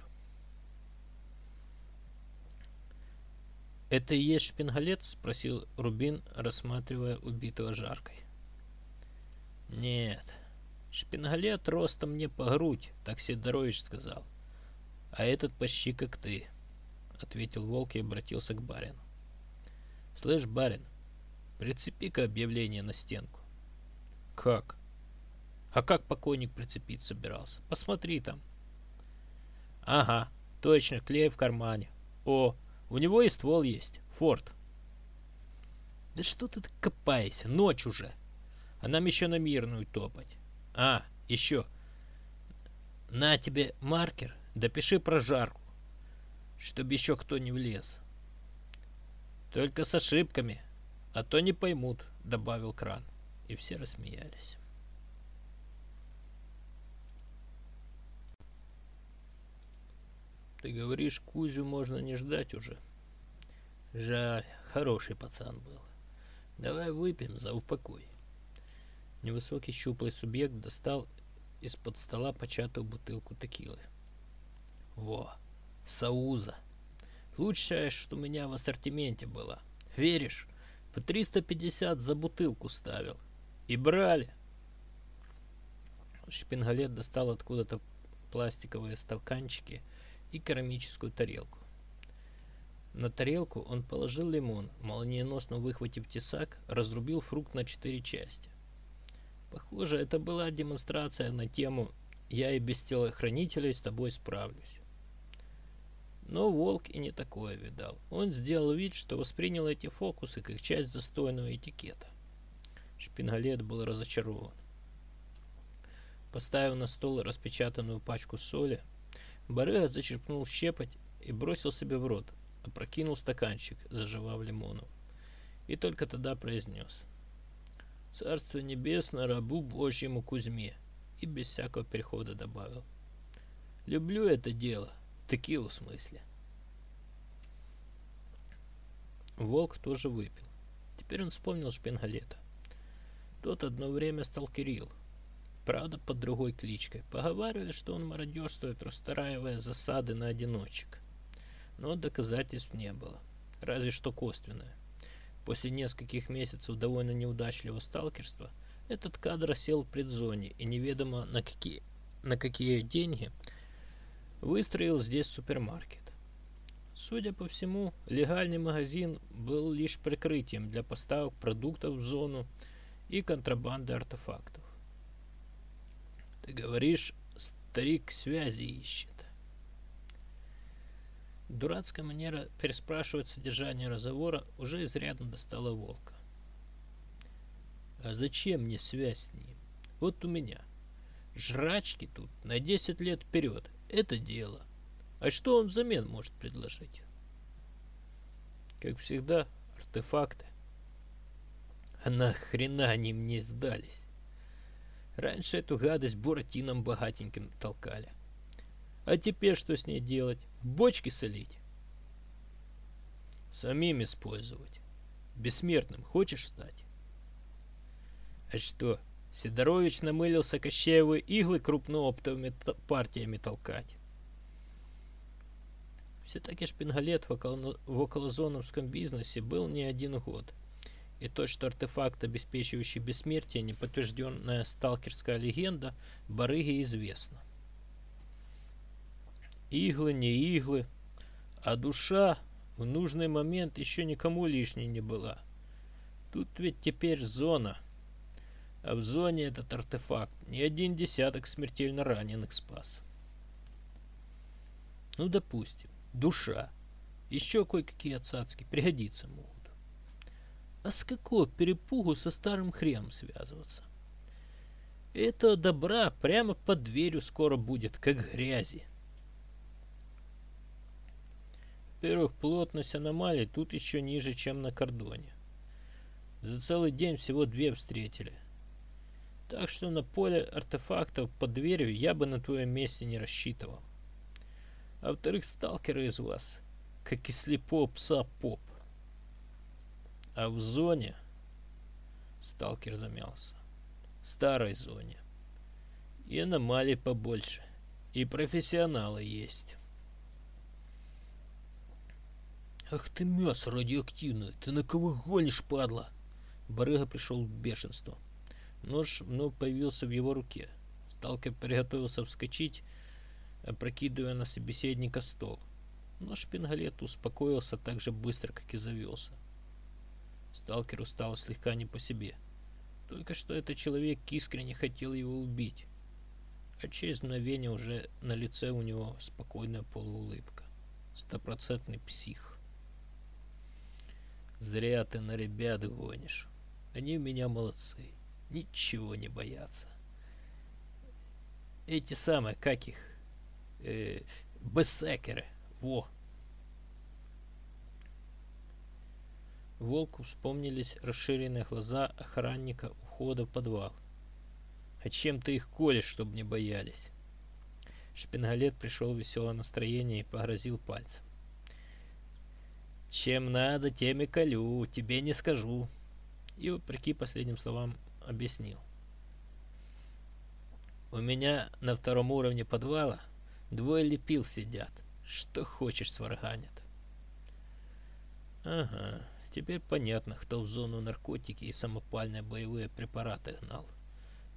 «Это и есть шпингалет?» — спросил Рубин, рассматривая убитого жаркой. «Нет, шпингалет ростом не по грудь, так Сидорович сказал. А этот почти как ты», — ответил Волк и обратился к барину. «Слышь, барин, прицепи-ка объявление на стенку». «Как?» «А как покойник прицепить собирался? Посмотри там». «Ага, точно, клей в кармане. О, у него и ствол есть. Форд. Да что ты копаешься? Ночь уже. А нам еще на мирную топать. А, еще. На тебе маркер. Допиши про жарку. Чтоб еще кто не влез. Только с ошибками. А то не поймут, добавил кран. И все рассмеялись. Ты говоришь, Кузю можно не ждать уже. Жаль, хороший пацан был. Давай выпьем за упокой. Невысокий щуплый субъект достал из-под стола початую бутылку текилы. Во, Сауза. Лучшая, что у меня в ассортименте была. Веришь? По 350 за бутылку ставил. И брали. Шпингалет достал откуда-то пластиковые стаканчики и керамическую тарелку. На тарелку он положил лимон, молниеносно выхватив тесак, разрубил фрукт на четыре части. Похоже, это была демонстрация на тему «Я и без телохранителей с тобой справлюсь». Но волк и не такое видал. Он сделал вид, что воспринял эти фокусы как часть застойного этикета. Шпингалет был разочарован. Поставив на стол распечатанную пачку соли, Барыга зачерпнул щепоть и бросил себе в рот, опрокинул стаканчик, заживав лимоном. И только тогда произнес «Царство небесное рабу Божьему Кузьме» и без всякого перехода добавил «Люблю это дело, в смысле». Волк тоже выпил. Теперь он вспомнил шпингалета. Тот одно время стал Кирилл. Правда, под другой кличкой. Поговаривали, что он мародерствует, расстраивая засады на одиночек. Но доказательств не было. Разве что косвенное. После нескольких месяцев довольно неудачливого сталкерства этот кадр сел в предзоне и неведомо на какие, на какие деньги выстроил здесь супермаркет. Судя по всему, легальный магазин был лишь прикрытием для поставок продуктов в зону, и контрабанды артефактов. Ты говоришь, старик связи ищет. Дурацкая манера переспрашивать содержание разговора уже изрядно достала волка. А зачем мне связь с ним? Вот у меня. Жрачки тут на 10 лет вперед. Это дело. А что он взамен может предложить? Как всегда, артефакты. А нахрена они мне сдались? Раньше эту гадость буратином богатеньким толкали. А теперь что с ней делать? Бочки солить? Самим использовать. Бессмертным хочешь стать? А что, Сидорович намылился Кощеевы иглы крупнооптовыми партиями толкать? Все-таки шпингалет в, около, в околозоновском бизнесе был не один год – и то, что артефакт, обеспечивающий бессмертие, неподтвержденная сталкерская легенда, барыге известна. Иглы, не иглы, а душа в нужный момент еще никому лишней не была. Тут ведь теперь зона, а в зоне этот артефакт не один десяток смертельно раненых спас. Ну, допустим, душа. Еще кое-какие отсадки пригодится могут. А с какого перепугу со старым хреном связываться? Это добра прямо под дверью скоро будет, как грязи. Во-первых, плотность аномалий тут еще ниже, чем на кордоне. За целый день всего две встретили. Так что на поле артефактов под дверью я бы на твоем месте не рассчитывал. А во-вторых, сталкеры из вас, как и слепого пса поп. А в зоне... Сталкер замялся. Старой зоне. И аномалий побольше. И профессионалы есть. Ах ты мясо радиоактивное, ты на кого гонишь, падла? Барыга пришел в бешенство. Нож вновь появился в его руке. Сталкер приготовился вскочить, опрокидывая на собеседника стол. Но шпингалет успокоился так же быстро, как и завелся. Сталкеру стало слегка не по себе. Только что этот человек искренне хотел его убить. А через мгновение уже на лице у него спокойная полуулыбка. Стопроцентный псих. Зря ты на ребят гонишь. Они у меня молодцы. Ничего не боятся. Эти самые, как их? Э, бессекеры. Во. Волку вспомнились расширенные глаза охранника у входа в подвал. «А чем ты их колешь, чтобы не боялись?» Шпингалет пришел в веселое настроение и погрозил пальцем. «Чем надо, тем и колю, тебе не скажу». И, вопреки последним словам, объяснил. «У меня на втором уровне подвала двое лепил сидят. Что хочешь, сварганят». «Ага, Теперь понятно, кто в зону наркотики и самопальные боевые препараты гнал,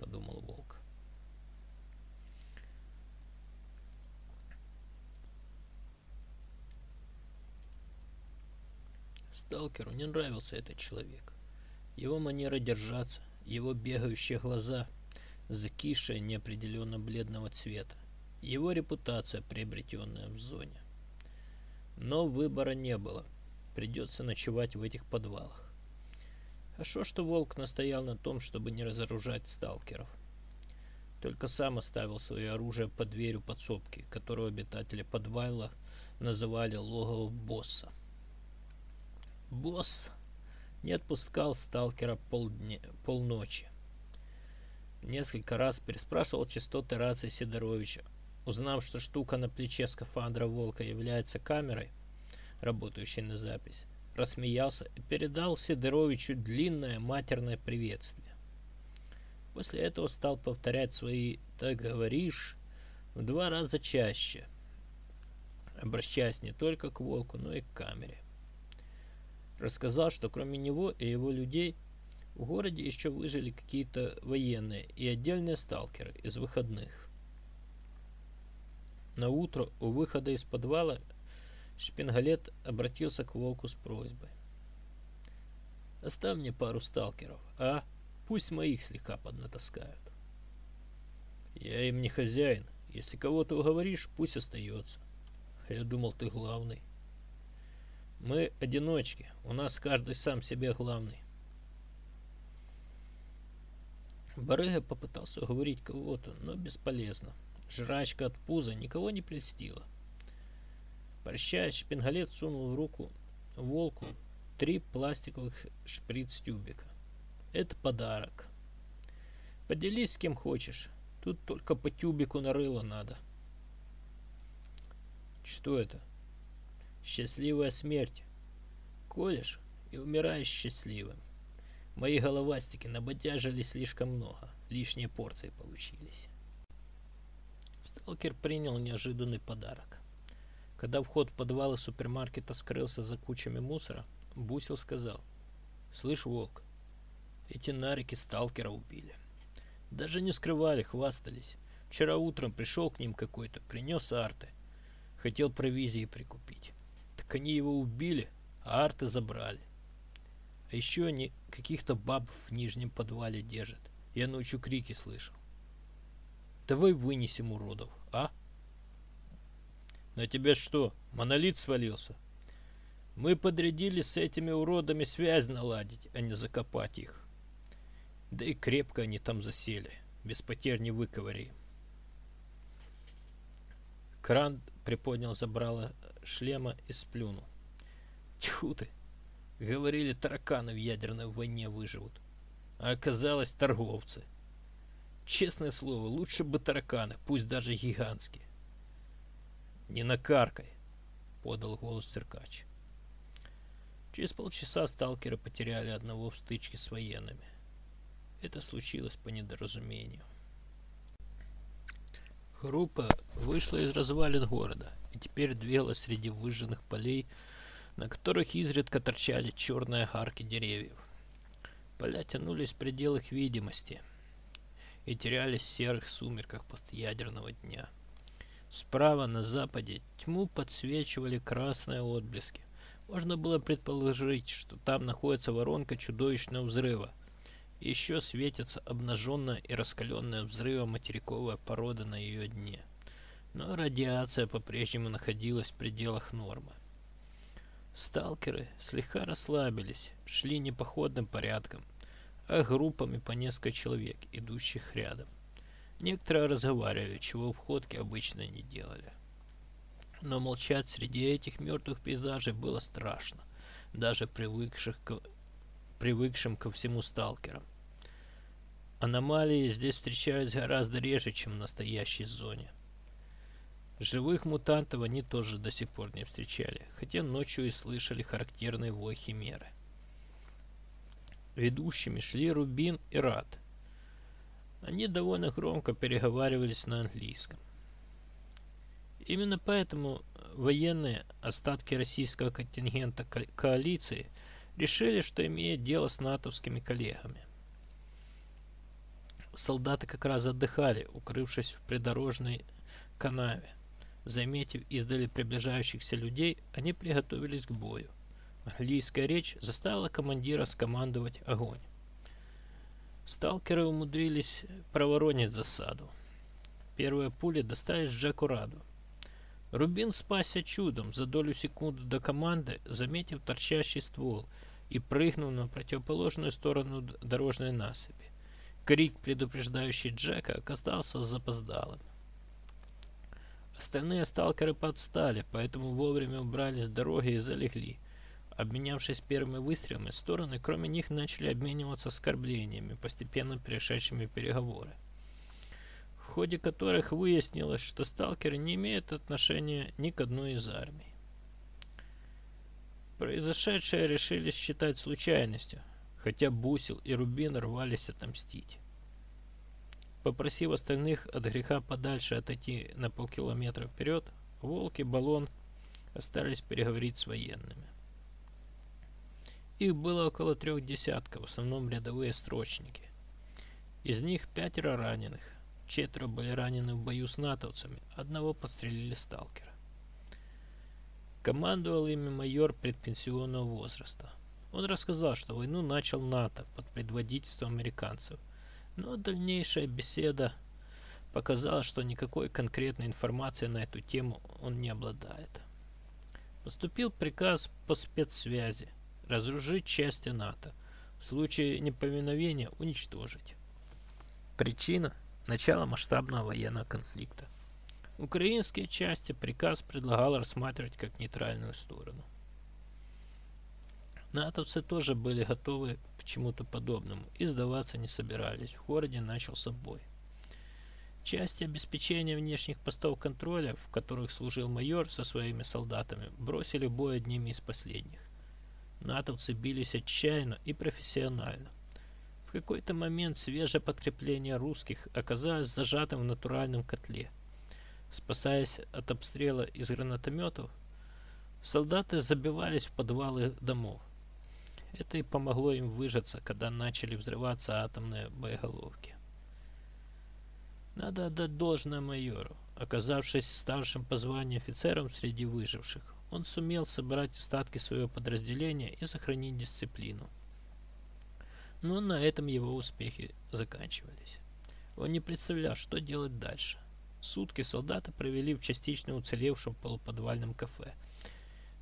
подумал Волк. Сталкеру не нравился этот человек. Его манера держаться, его бегающие глаза, закисшие неопределенно бледного цвета, его репутация, приобретенная в зоне. Но выбора не было. Придется ночевать в этих подвалах. Хорошо, что Волк настоял на том, чтобы не разоружать сталкеров. Только сам оставил свое оружие под дверью подсобки, которую обитатели подвала называли логово босса. Босс не отпускал сталкера полдня, полночи. Несколько раз переспрашивал частоты рации Сидоровича. Узнав, что штука на плече скафандра Волка является камерой, работающей на запись, рассмеялся и передал Сидоровичу длинное матерное приветствие. После этого стал повторять свои «так говоришь» в два раза чаще, обращаясь не только к Волку, но и к камере. Рассказал, что кроме него и его людей в городе еще выжили какие-то военные и отдельные сталкеры из выходных. На утро у выхода из подвала Шпингалет обратился к Волку с просьбой. «Оставь мне пару сталкеров, а? Пусть моих слегка поднатаскают». «Я им не хозяин. Если кого-то уговоришь, пусть остается». «Я думал, ты главный». «Мы одиночки. У нас каждый сам себе главный. Барыга попытался уговорить кого-то, но бесполезно. Жрачка от пуза никого не прельстила. Прощаясь, шпингалет сунул в руку волку три пластиковых шприц-тюбика. Это подарок. Поделись с кем хочешь. Тут только по тюбику нарыло надо. Что это? Счастливая смерть. Колешь и умираешь счастливым. Мои головастики набодяжили слишком много. Лишние порции получились. Сталкер принял неожиданный подарок. Когда вход в подвалы супермаркета скрылся за кучами мусора, Бусил сказал. «Слышь, Волк, эти нарики сталкера убили. Даже не скрывали, хвастались. Вчера утром пришел к ним какой-то, принес арты. Хотел провизии прикупить. Так они его убили, а арты забрали. А еще они каких-то баб в нижнем подвале держат. Я ночью крики слышал. Давай вынесем уродов, а? На тебя что, монолит свалился? Мы подрядили с этими уродами связь наладить, а не закопать их. Да и крепко они там засели. Без потерь не выковыряем. Кран приподнял забрало шлема и сплюнул. Тьфу ты! Говорили, тараканы в ядерной войне выживут. А оказалось, торговцы. Честное слово, лучше бы тараканы, пусть даже гигантские. Не накаркай, подал голос циркач. Через полчаса сталкеры потеряли одного в стычке с военными. Это случилось по недоразумению. Группа вышла из развалин города и теперь двигалась среди выжженных полей на которых изредка торчали черные арки деревьев. Поля тянулись в пределах видимости и терялись в серых сумерках постядерного дня. Справа на западе тьму подсвечивали красные отблески. Можно было предположить, что там находится воронка чудовищного взрыва. Еще светится обнаженная и раскаленная взрывом материковая порода на ее дне. Но радиация по-прежнему находилась в пределах нормы. Сталкеры слегка расслабились, шли не походным порядком, а группами по несколько человек, идущих рядом. Некоторые разговаривали, чего в ходке обычно не делали. Но молчать среди этих мертвых пейзажей было страшно, даже привыкших к... привыкшим ко всему сталкерам. Аномалии здесь встречались гораздо реже, чем в настоящей зоне. Живых мутантов они тоже до сих пор не встречали, хотя ночью и слышали характерные вой химеры. Ведущими шли Рубин и Рад. Они довольно громко переговаривались на английском. Именно поэтому военные остатки российского контингента ко коалиции решили, что имеют дело с натовскими коллегами. Солдаты как раз отдыхали, укрывшись в придорожной канаве. Заметив издали приближающихся людей, они приготовились к бою. Английская речь заставила командира скомандовать огонь. Сталкеры умудрились проворонить засаду. Первые пули достались Джеку Раду. Рубин спасся чудом за долю секунды до команды, заметив торчащий ствол и прыгнув на противоположную сторону дорожной насыпи. Крик, предупреждающий Джека, оказался запоздалым. Остальные сталкеры подстали, поэтому вовремя убрались с дороги и залегли. Обменявшись первыми выстрелами, стороны, кроме них, начали обмениваться оскорблениями, постепенно перешедшими переговоры в ходе которых выяснилось, что сталкеры не имеют отношения ни к одной из армий. Произошедшее решили считать случайностью, хотя Бусил и Рубин рвались отомстить. Попросив остальных от греха подальше отойти на полкилометра вперед, Волк и Баллон остались переговорить с военными. Их было около трех десятков, в основном рядовые строчники. Из них пятеро раненых, Четверо были ранены в бою с натовцами, одного подстрелили сталкера. Командовал ими майор предпенсионного возраста. Он рассказал, что войну начал НАТО под предводительством американцев, но дальнейшая беседа показала, что никакой конкретной информации на эту тему он не обладает. Поступил приказ по спецсвязи разоружить части НАТО, в случае неповиновения уничтожить. Причина – начало масштабного военного конфликта. Украинские части приказ предлагал рассматривать как нейтральную сторону. Натовцы тоже были готовы к чему-то подобному и сдаваться не собирались. В городе начался бой. Части обеспечения внешних постов контроля, в которых служил майор со своими солдатами, бросили бой одними из последних. Натовцы бились отчаянно и профессионально. В какой-то момент свежее подкрепление русских оказалось зажатым в натуральном котле. Спасаясь от обстрела из гранатометов, солдаты забивались в подвалы домов. Это и помогло им выжаться, когда начали взрываться атомные боеголовки. Надо отдать должное майору. Оказавшись старшим по званию офицером среди выживших, он сумел собрать остатки своего подразделения и сохранить дисциплину. Но на этом его успехи заканчивались. Он не представлял, что делать дальше. Сутки солдаты провели в частично уцелевшем полуподвальном кафе,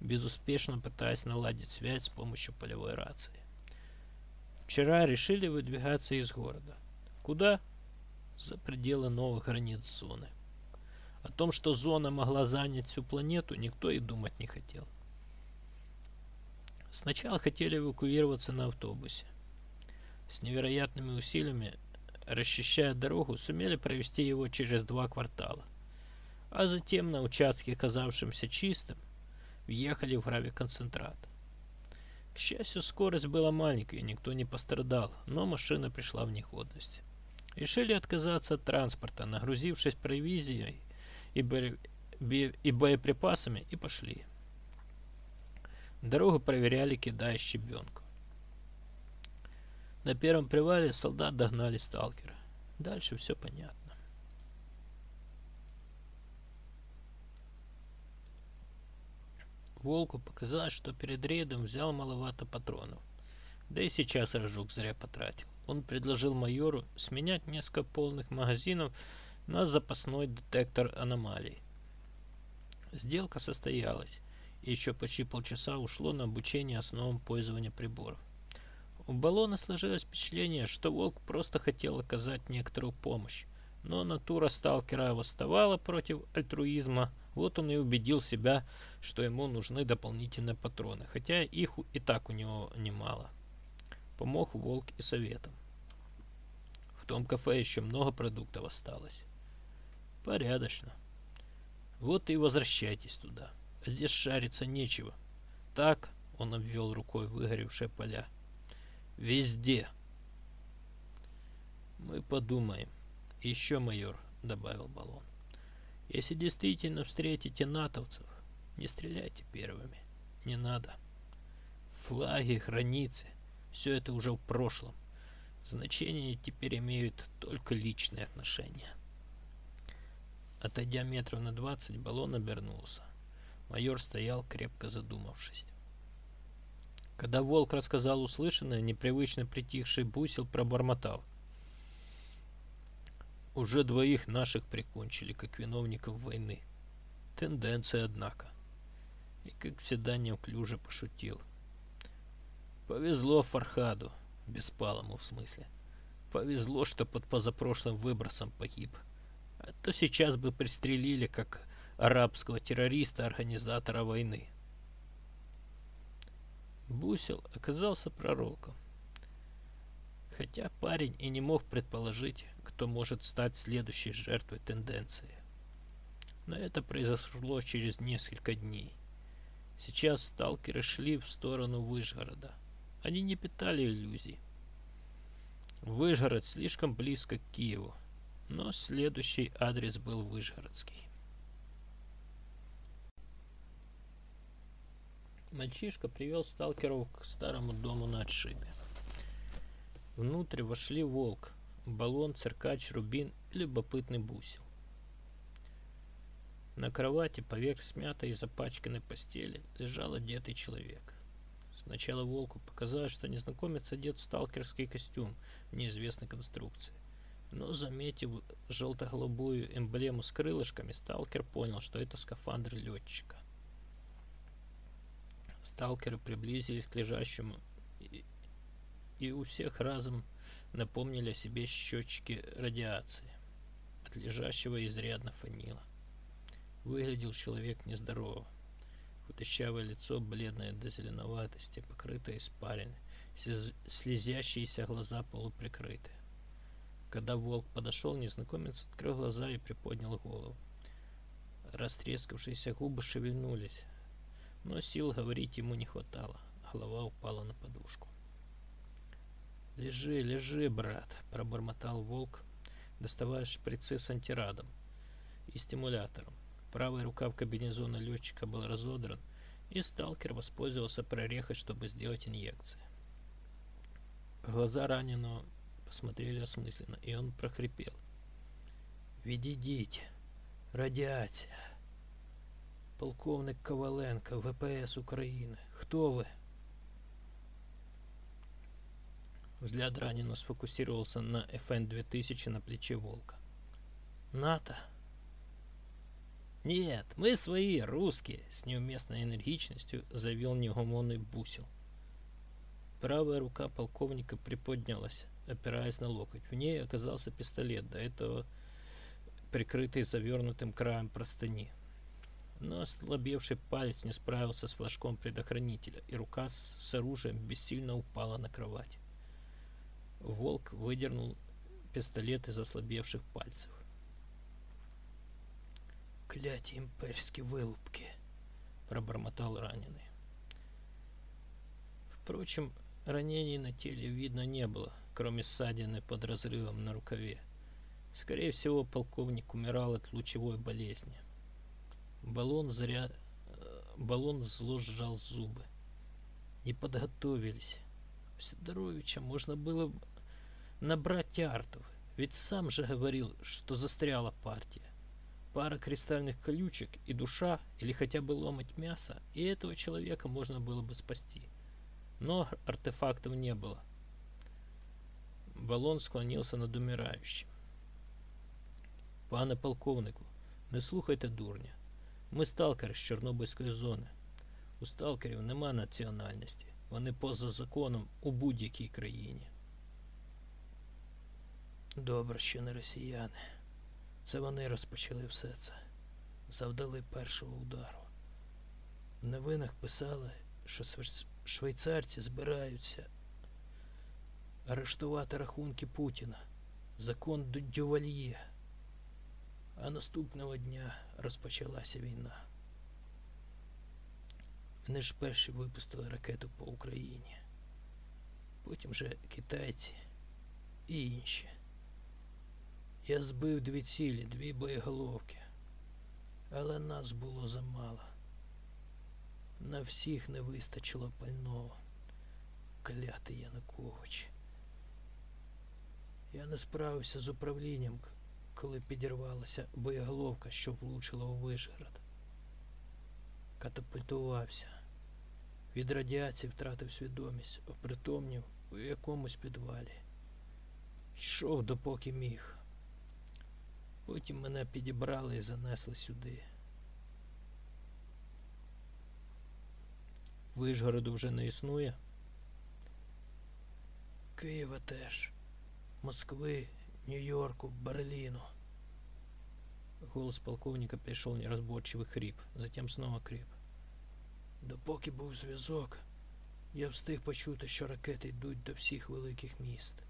безуспешно пытаясь наладить связь с помощью полевой рации. Вчера решили выдвигаться из города. Куда? За пределы новых границ зоны. О том, что зона могла занять всю планету, никто и думать не хотел. Сначала хотели эвакуироваться на автобусе с невероятными усилиями, расчищая дорогу, сумели провести его через два квартала. А затем на участке, казавшемся чистым, въехали в гравиконцентрат. К счастью, скорость была маленькой, никто не пострадал, но машина пришла в негодность. Решили отказаться от транспорта, нагрузившись провизией и, бо... и боеприпасами, и пошли. Дорогу проверяли, кидая щебенку. На первом привале солдат догнали сталкера. Дальше все понятно. Волку показалось, что перед рейдом взял маловато патронов. Да и сейчас рожок зря потратил. Он предложил майору сменять несколько полных магазинов на запасной детектор аномалий. Сделка состоялась, и еще почти полчаса ушло на обучение основам пользования приборов. У Баллона сложилось впечатление, что Волк просто хотел оказать некоторую помощь. Но натура сталкера восставала против альтруизма. Вот он и убедил себя, что ему нужны дополнительные патроны, хотя их и так у него немало. Помог Волк и советом. В том кафе еще много продуктов осталось. Порядочно. Вот и возвращайтесь туда. Здесь шариться нечего. Так, он обвел рукой выгоревшие поля. Везде. Мы подумаем. Еще, майор, добавил Баллон. Если действительно встретите натовцев, не стреляйте первыми. Не надо. Флаги, границы, все это уже в прошлом. Значение теперь имеют только личные отношения. Отойдя метров на двадцать, баллон обернулся. Майор стоял, крепко задумавшись. Когда волк рассказал услышанное, непривычно притихший бусел пробормотал. Уже двоих наших прикончили, как виновников войны. Тенденция, однако. И, как всегда, неуклюже пошутил. Повезло Фархаду, Беспалому в смысле. Повезло, что под позапрошлым выбросом погиб. А то сейчас бы пристрелили, как арабского террориста-организатора войны. Бусел оказался пророком. Хотя парень и не мог предположить, кто может стать следующей жертвой тенденции. Но это произошло через несколько дней. Сейчас сталкеры шли в сторону Выжгорода. Они не питали иллюзий. Выжгород слишком близко к Киеву, но следующий адрес был Выжгородский. Мальчишка привел сталкеров к старому дому на отшибе. Внутрь вошли волк, баллон, циркач, рубин и любопытный бусел. На кровати поверх смятой и запачканной постели лежал одетый человек. Сначала волку показалось, что незнакомец одет в сталкерский костюм неизвестной конструкции. Но, заметив желто-голубую эмблему с крылышками, сталкер понял, что это скафандр летчика. Сталкеры приблизились к лежащему, и, и у всех разом напомнили о себе счетчики радиации. От лежащего изрядно фанило. Выглядел человек нездорово. Худощавое лицо, бледное до зеленоватости, покрытое испариной, слезящиеся глаза полуприкрыты. Когда волк подошел, незнакомец открыл глаза и приподнял голову. Растрескавшиеся губы шевельнулись, но сил говорить ему не хватало. Голова упала на подушку. «Лежи, лежи, брат!» – пробормотал волк, доставая шприцы с антирадом и стимулятором. Правая рука в комбинезона летчика был разодран, и сталкер воспользовался прорехой, чтобы сделать инъекции. Глаза раненого посмотрели осмысленно, и он прохрипел. «Ведидите! Радиация!» «Полковник Коваленко, ВПС Украины. Кто вы?» Взгляд раненого сфокусировался на FN-2000 на плече Волка. «НАТО?» «Нет, мы свои, русские!» — с неуместной энергичностью заявил неугомонный Бусел. Правая рука полковника приподнялась, опираясь на локоть. В ней оказался пистолет, до этого прикрытый завернутым краем простыни. Но ослабевший палец не справился с флажком предохранителя, и рука с оружием бессильно упала на кровать. Волк выдернул пистолет из ослабевших пальцев. «Клятие имперские вылупки!» — пробормотал раненый. Впрочем, ранений на теле видно не было, кроме ссадины под разрывом на рукаве. Скорее всего, полковник умирал от лучевой болезни. Баллон зря... Э, баллон зло сжал зубы. Не подготовились. Сидоровича можно было набрать артов, ведь сам же говорил, что застряла партия. Пара кристальных колючек и душа, или хотя бы ломать мясо, и этого человека можно было бы спасти. Но артефактов не было. Баллон склонился над умирающим. Пане полковнику, не слухайте дурня. Ми сталкери з Чорнобильської зони. У сталкерів нема національності. Вони поза законом у будь-якій країні. Добре, що не росіяни. Це вони розпочали все це. Завдали першого удару. В новинах писали, що швейцарці збираються арештувати рахунки Путіна. Закон Дювальє. А наступного дня розпочалася війна. Вони ж перші випустили ракету по Україні. Потім же китайці і інші. Я збив дві цілі, дві боєголовки. Але нас було замало. На всіх не вистачило пального. Клятий Янукович. Я не справився з управлінням, коли підірвалася боєголовка, що влучила у Вишгород. Катапультувався. Від радіації втратив свідомість, опритомнів у якомусь підвалі. Йшов допоки міг. Потім мене підібрали і занесли сюди. Вишгороду вже не існує. Києва теж, Москви, Нью-Йорку, Берлину. Голос полковника перешел в неразборчивый хрип, затем снова креп. Допоки був зв'язок, я встиг почути, що ракети йдуть до всіх великих міст.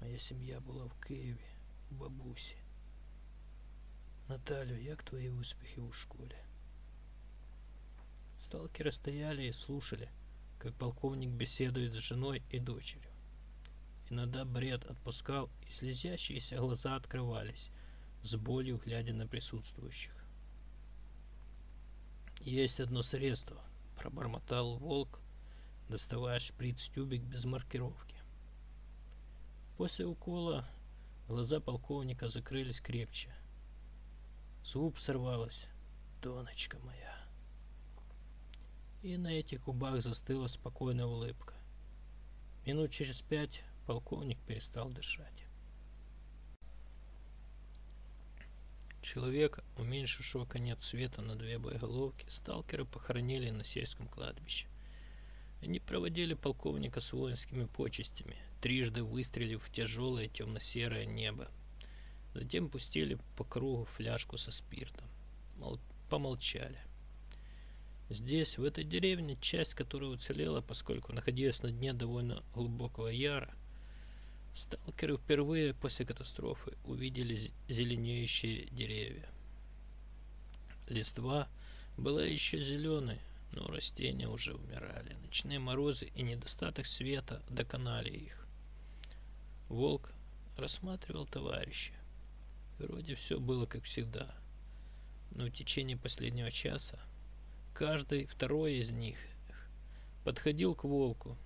Моя сім'я була в Києві, у бабусі. Наталю, як твої успіхи у школі? Сталкеры стояли и слушали, как полковник беседует с женой и дочерью. Иногда бред отпускал, и слезящиеся глаза открывались, с болью глядя на присутствующих. «Есть одно средство», — пробормотал волк, доставая шприц-тюбик без маркировки. После укола глаза полковника закрылись крепче. С губ сорвалось «Доночка моя». И на этих губах застыла спокойная улыбка. Минут через пять полковник перестал дышать. Человека, уменьшившего конец света на две боеголовки, сталкеры похоронили на сельском кладбище. Они проводили полковника с воинскими почестями, трижды выстрелив в тяжелое темно-серое небо. Затем пустили по кругу фляжку со спиртом. Мол, помолчали. Здесь, в этой деревне, часть которой уцелела, поскольку находилась на дне довольно глубокого яра, сталкеры впервые после катастрофы увидели зеленеющие деревья. Листва была еще зеленой, но растения уже умирали. Ночные морозы и недостаток света доконали их. Волк рассматривал товарища. Вроде все было как всегда. Но в течение последнего часа каждый второй из них подходил к волку,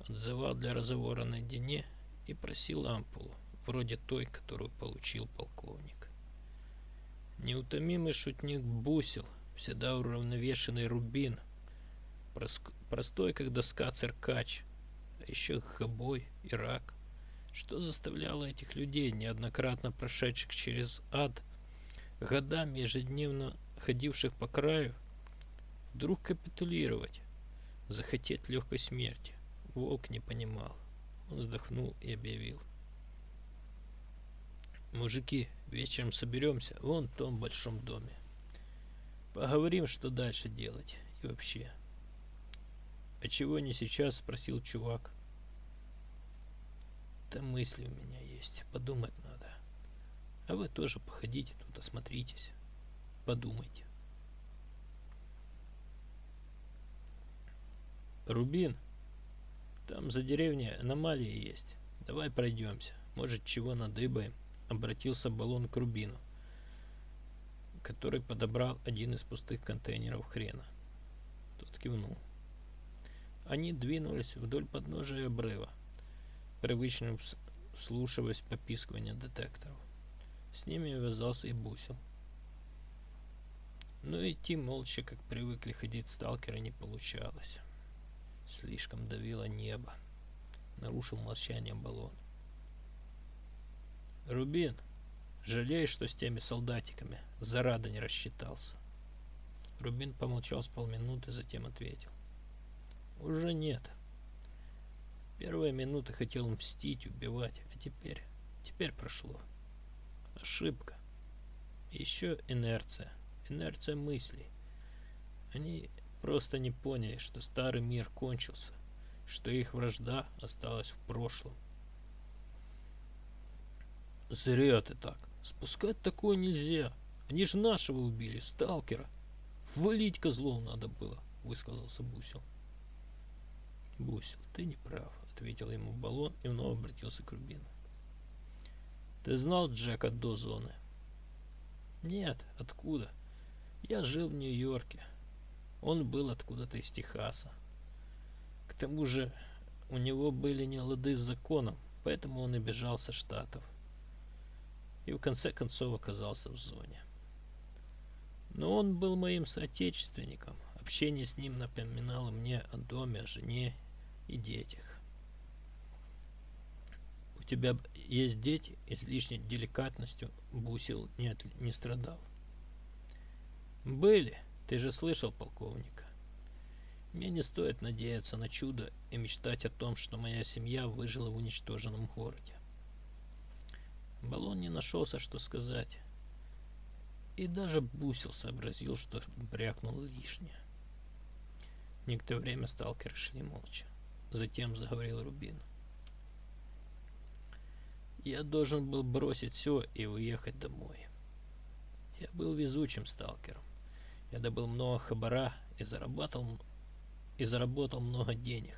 отзывал для разговора наедине и просил ампулу, вроде той, которую получил полковник. Неутомимый шутник бусил, всегда уравновешенный рубин, простой, как доска циркач, а еще хобой и рак. Что заставляло этих людей, неоднократно прошедших через ад, годами ежедневно ходивших по краю, вдруг капитулировать, захотеть легкой смерти? Волк не понимал. Он вздохнул и объявил. Мужики, вечером соберемся вон в том большом доме. Поговорим, что дальше делать. И вообще. А чего не сейчас, спросил чувак. Да мысли у меня есть. Подумать надо. А вы тоже походите тут, осмотритесь. Подумайте. Рубин, там за деревней аномалии есть. Давай пройдемся. Может, чего надыбаем. Обратился баллон к Рубину, который подобрал один из пустых контейнеров хрена. Тот кивнул. Они двинулись вдоль подножия обрыва, привычно вслушиваясь попискивания детекторов. С ними вязался и бусил. Но идти молча, как привыкли ходить сталкеры, не получалось. Слишком давило небо. Нарушил молчание баллон. Рубин, жалеешь, что с теми солдатиками зарада не рассчитался? Рубин помолчал с полминуты, затем ответил. Уже нет. Первые минуты хотел мстить, убивать, а теперь, теперь прошло. Ошибка. Еще инерция. Инерция мыслей. Они просто не поняли, что старый мир кончился, что их вражда осталась в прошлом. Зря ты так. Спускать такое нельзя. Они же нашего убили, сталкера. Валить козлов надо было, высказался Бусил. Бусил, ты не прав, ответил ему баллон и вновь обратился к Рубину. Ты знал Джека до зоны? Нет, откуда? Я жил в Нью-Йорке. Он был откуда-то из Техаса. К тому же у него были не лады с законом, поэтому он и бежал со штатов. И в конце концов оказался в зоне. Но он был моим соотечественником. Общение с ним напоминало мне о доме, о жене и детях. У тебя есть дети? Излишней деликатностью Бусил не, не страдал. Были, ты же слышал полковника. Мне не стоит надеяться на чудо и мечтать о том, что моя семья выжила в уничтоженном городе. Баллон не нашелся, что сказать. И даже Бусил сообразил, что брякнул лишнее. Некоторое время сталкеры шли молча. Затем заговорил Рубин. Я должен был бросить все и уехать домой. Я был везучим сталкером. Я добыл много хабара и заработал, и заработал много денег.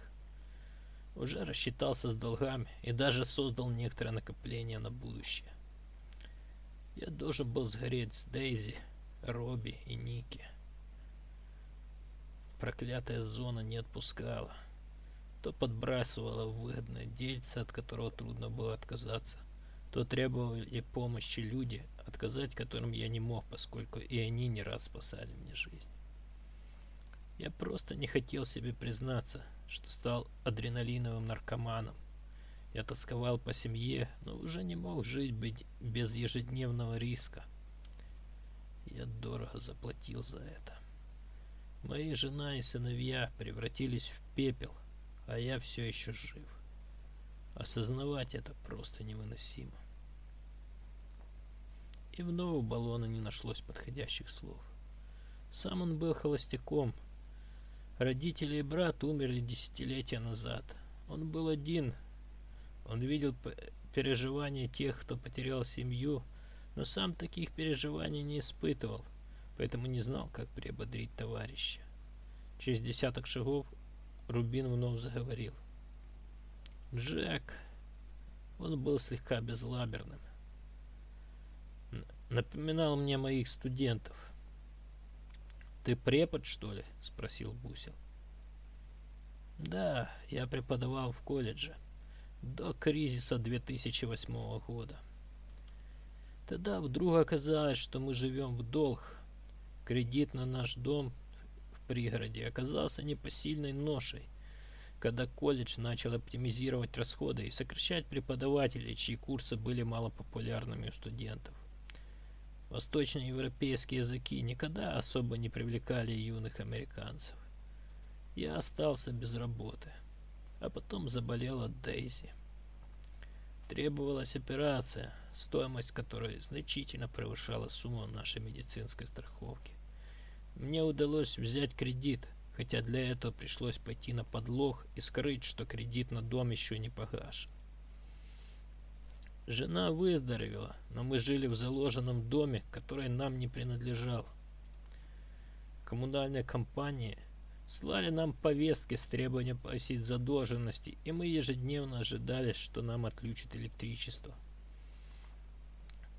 Уже рассчитался с долгами и даже создал некоторое накопление на будущее. Я должен был сгореть с Дейзи, Робби и Ники. Проклятая зона не отпускала. То подбрасывала выгодное дельце, от которого трудно было отказаться, то требовали помощи люди, отказать которым я не мог, поскольку и они не раз спасали мне жизнь. Я просто не хотел себе признаться, что стал адреналиновым наркоманом. Я тосковал по семье, но уже не мог жить быть без ежедневного риска. Я дорого заплатил за это. Мои жена и сыновья превратились в пепел, а я все еще жив. Осознавать это просто невыносимо. И вновь у баллона не нашлось подходящих слов. Сам он был холостяком. Родители и брат умерли десятилетия назад. Он был один, он видел переживания тех, кто потерял семью, но сам таких переживаний не испытывал, поэтому не знал, как приободрить товарища. Через десяток шагов Рубин вновь заговорил. Джек, он был слегка безлаберным. Напоминал мне моих студентов. «Ты препод, что ли?» — спросил Бусел. «Да, я преподавал в колледже до кризиса 2008 года. Тогда вдруг оказалось, что мы живем в долг. Кредит на наш дом в пригороде оказался непосильной ношей, когда колледж начал оптимизировать расходы и сокращать преподавателей, чьи курсы были малопопулярными у студентов. Восточноевропейские языки никогда особо не привлекали юных американцев. Я остался без работы а потом заболела Дейзи. Требовалась операция, стоимость которой значительно превышала сумму нашей медицинской страховки. Мне удалось взять кредит, хотя для этого пришлось пойти на подлог и скрыть, что кредит на дом еще не погашен. Жена выздоровела, но мы жили в заложенном доме, который нам не принадлежал. Коммунальная компания – Слали нам повестки с требованием погасить задолженности, и мы ежедневно ожидали, что нам отключат электричество.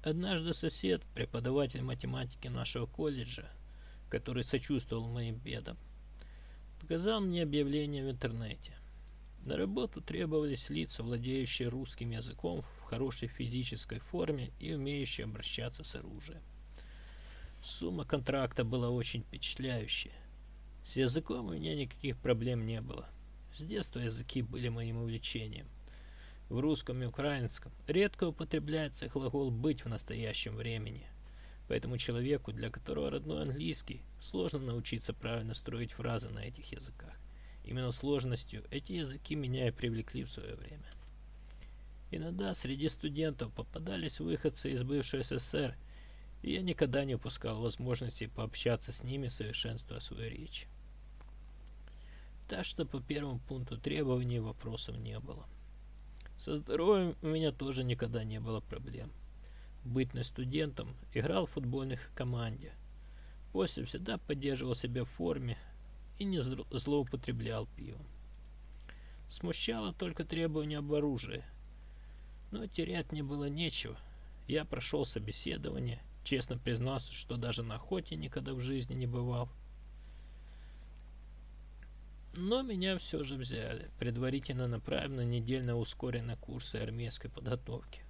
Однажды сосед, преподаватель математики нашего колледжа, который сочувствовал моим бедам, показал мне объявление в интернете. На работу требовались лица, владеющие русским языком в хорошей физической форме и умеющие обращаться с оружием. Сумма контракта была очень впечатляющая. С языком у меня никаких проблем не было. С детства языки были моим увлечением. В русском и украинском редко употребляется глагол «быть» в настоящем времени. Поэтому человеку, для которого родной английский, сложно научиться правильно строить фразы на этих языках. Именно сложностью эти языки меня и привлекли в свое время. Иногда среди студентов попадались выходцы из бывшей СССР, и я никогда не упускал возможности пообщаться с ними, совершенствуя свою речь. Так что по первому пункту требований вопросов не было. Со здоровьем у меня тоже никогда не было проблем. Бытный студентом играл в футбольных команде. После всегда поддерживал себя в форме и не злоупотреблял пивом. Смущало только требование об оружии. Но терять мне было нечего. Я прошел собеседование, честно признался, что даже на охоте никогда в жизни не бывал. Но меня все же взяли, предварительно направив на недельно ускоренные курсы армейской подготовки.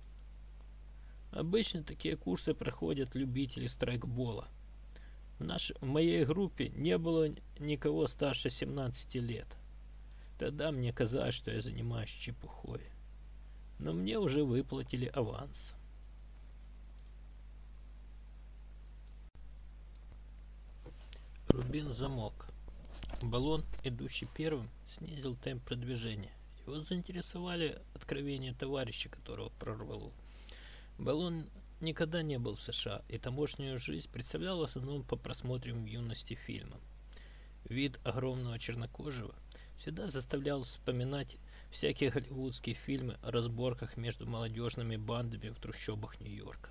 Обычно такие курсы проходят любители страйкбола. В, нашей, в моей группе не было никого старше 17 лет. Тогда мне казалось, что я занимаюсь чепухой. Но мне уже выплатили аванс. Рубин замок. Баллон, идущий первым, снизил темп продвижения. Его заинтересовали откровения товарища, которого прорвало. Баллон никогда не был в США, и тамошнюю жизнь представлял в основном по просмотрам в юности фильмам. Вид огромного чернокожего всегда заставлял вспоминать всякие голливудские фильмы о разборках между молодежными бандами в трущобах Нью-Йорка.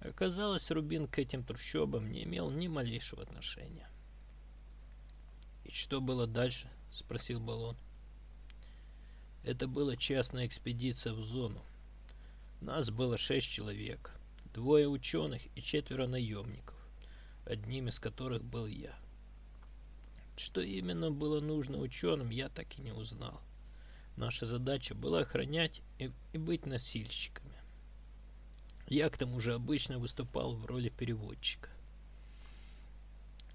Оказалось, Рубин к этим трущобам не имел ни малейшего отношения. «И что было дальше?» — спросил Баллон. Это была частная экспедиция в зону. Нас было шесть человек, двое ученых и четверо наемников, одним из которых был я. Что именно было нужно ученым, я так и не узнал. Наша задача была охранять и, и быть носильщиками. Я к тому же обычно выступал в роли переводчика.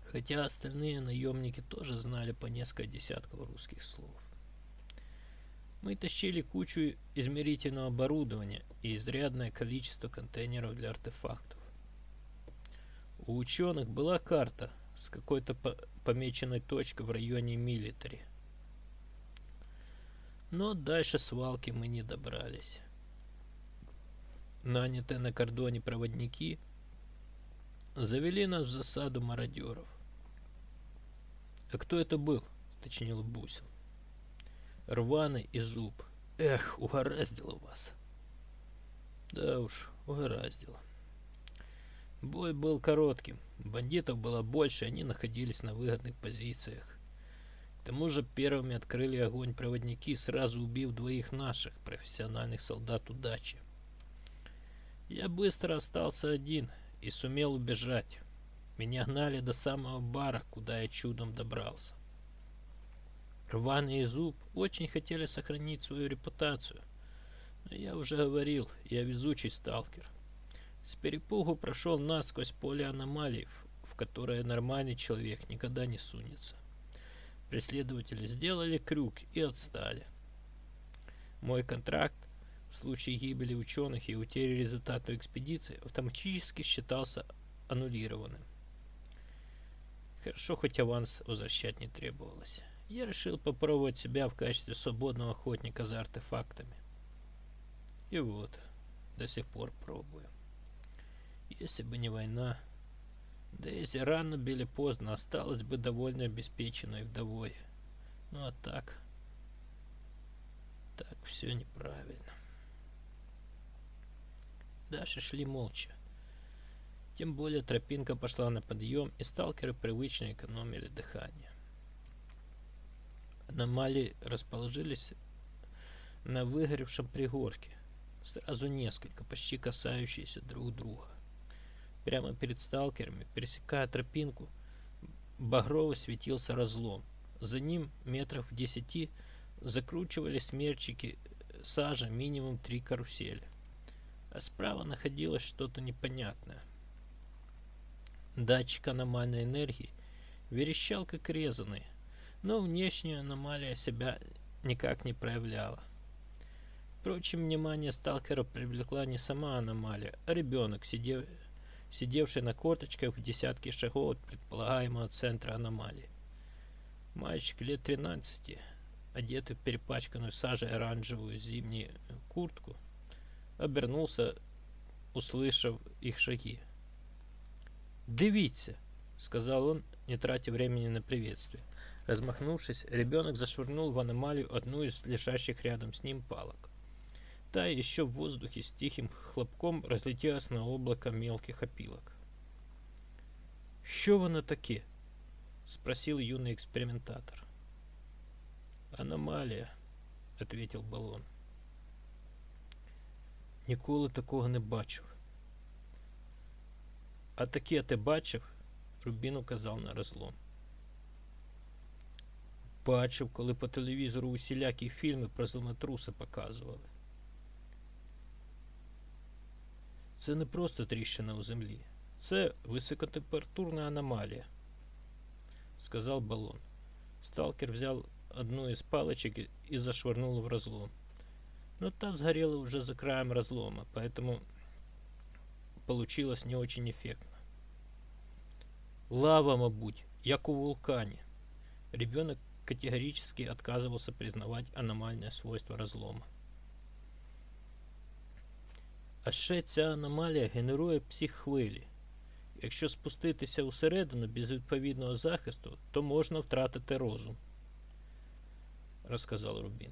Хотя остальные наемники тоже знали по несколько десятков русских слов. Мы тащили кучу измерительного оборудования и изрядное количество контейнеров для артефактов. У ученых была карта с какой-то по помеченной точкой в районе Милитари. Но дальше свалки мы не добрались. Нанятые на кордоне проводники завели нас в засаду мародеров. «А кто это был?» — уточнил Бусин. «Рваный и зуб. Эх, угораздило вас!» «Да уж, угораздило». Бой был коротким. Бандитов было больше, они находились на выгодных позициях. К тому же первыми открыли огонь проводники, сразу убив двоих наших профессиональных солдат удачи. Я быстро остался один и сумел убежать. Меня гнали до самого бара, куда я чудом добрался. Рваный и Зуб очень хотели сохранить свою репутацию. Но я уже говорил, я везучий сталкер. С перепугу прошел насквозь поле аномалий, в которое нормальный человек никогда не сунется. Преследователи сделали крюк и отстали. Мой контракт в случае гибели ученых и утери результата экспедиции автоматически считался аннулированным. Хорошо, хоть аванс возвращать не требовалось. Я решил попробовать себя в качестве свободного охотника за артефактами. И вот, до сих пор пробую. Если бы не война, Дейзи рано или поздно осталась бы довольно обеспеченной вдовой. Ну а так... Так все неправильно. Дальше шли молча. Тем более тропинка пошла на подъем, и сталкеры привычно экономили дыхание. Аномалии расположились на выгоревшем пригорке. Сразу несколько, почти касающиеся друг друга. Прямо перед сталкерами, пересекая тропинку, багрово светился разлом. За ним метров в десяти закручивались смерчики сажа минимум три карусели. А справа находилось что-то непонятное. Датчик аномальной энергии верещал как резанный, но внешняя аномалия себя никак не проявляла. Впрочем, внимание сталкера привлекла не сама аномалия, а ребенок, сидевший сидевший на корточках в десятке шагов от предполагаемого центра аномалии. Мальчик лет 13, одетый в перепачканную сажей оранжевую зимнюю куртку, обернулся, услышав их шаги. «Дивіться!» — сказал он, не тратя времени на приветствие. Размахнувшись, ребенок зашвырнул в аномалию одну из лежащих рядом с ним палок Та еще в воздухе с тихим хлопком разлетелась на облако мелких опилок. «Що воно таке?» — спросил юный экспериментатор. «Аномалия», — ответил Баллон. Ніколи такого не бачив. А таке ти бачив? Рубін указав на розлом. Бачив, коли по телевізору усілякі фільми про землетруси показували. Це не просто тріщина у землі. Це високотемпературна аномалія, сказав балон. Сталкер взял одну из палочек и зашвырнул в разлом. Но та сгорела уже за краем разлома, поэтому получилось не очень эффектно. Лава, мабуть, як у вулкані. Ребенок категорически отказывался признавать аномальное свойство разлома. А ще ця аномалія генерує психхвилі. Якщо спуститися усередину без відповідного захисту, то можна втратити розум, розказав Рубін.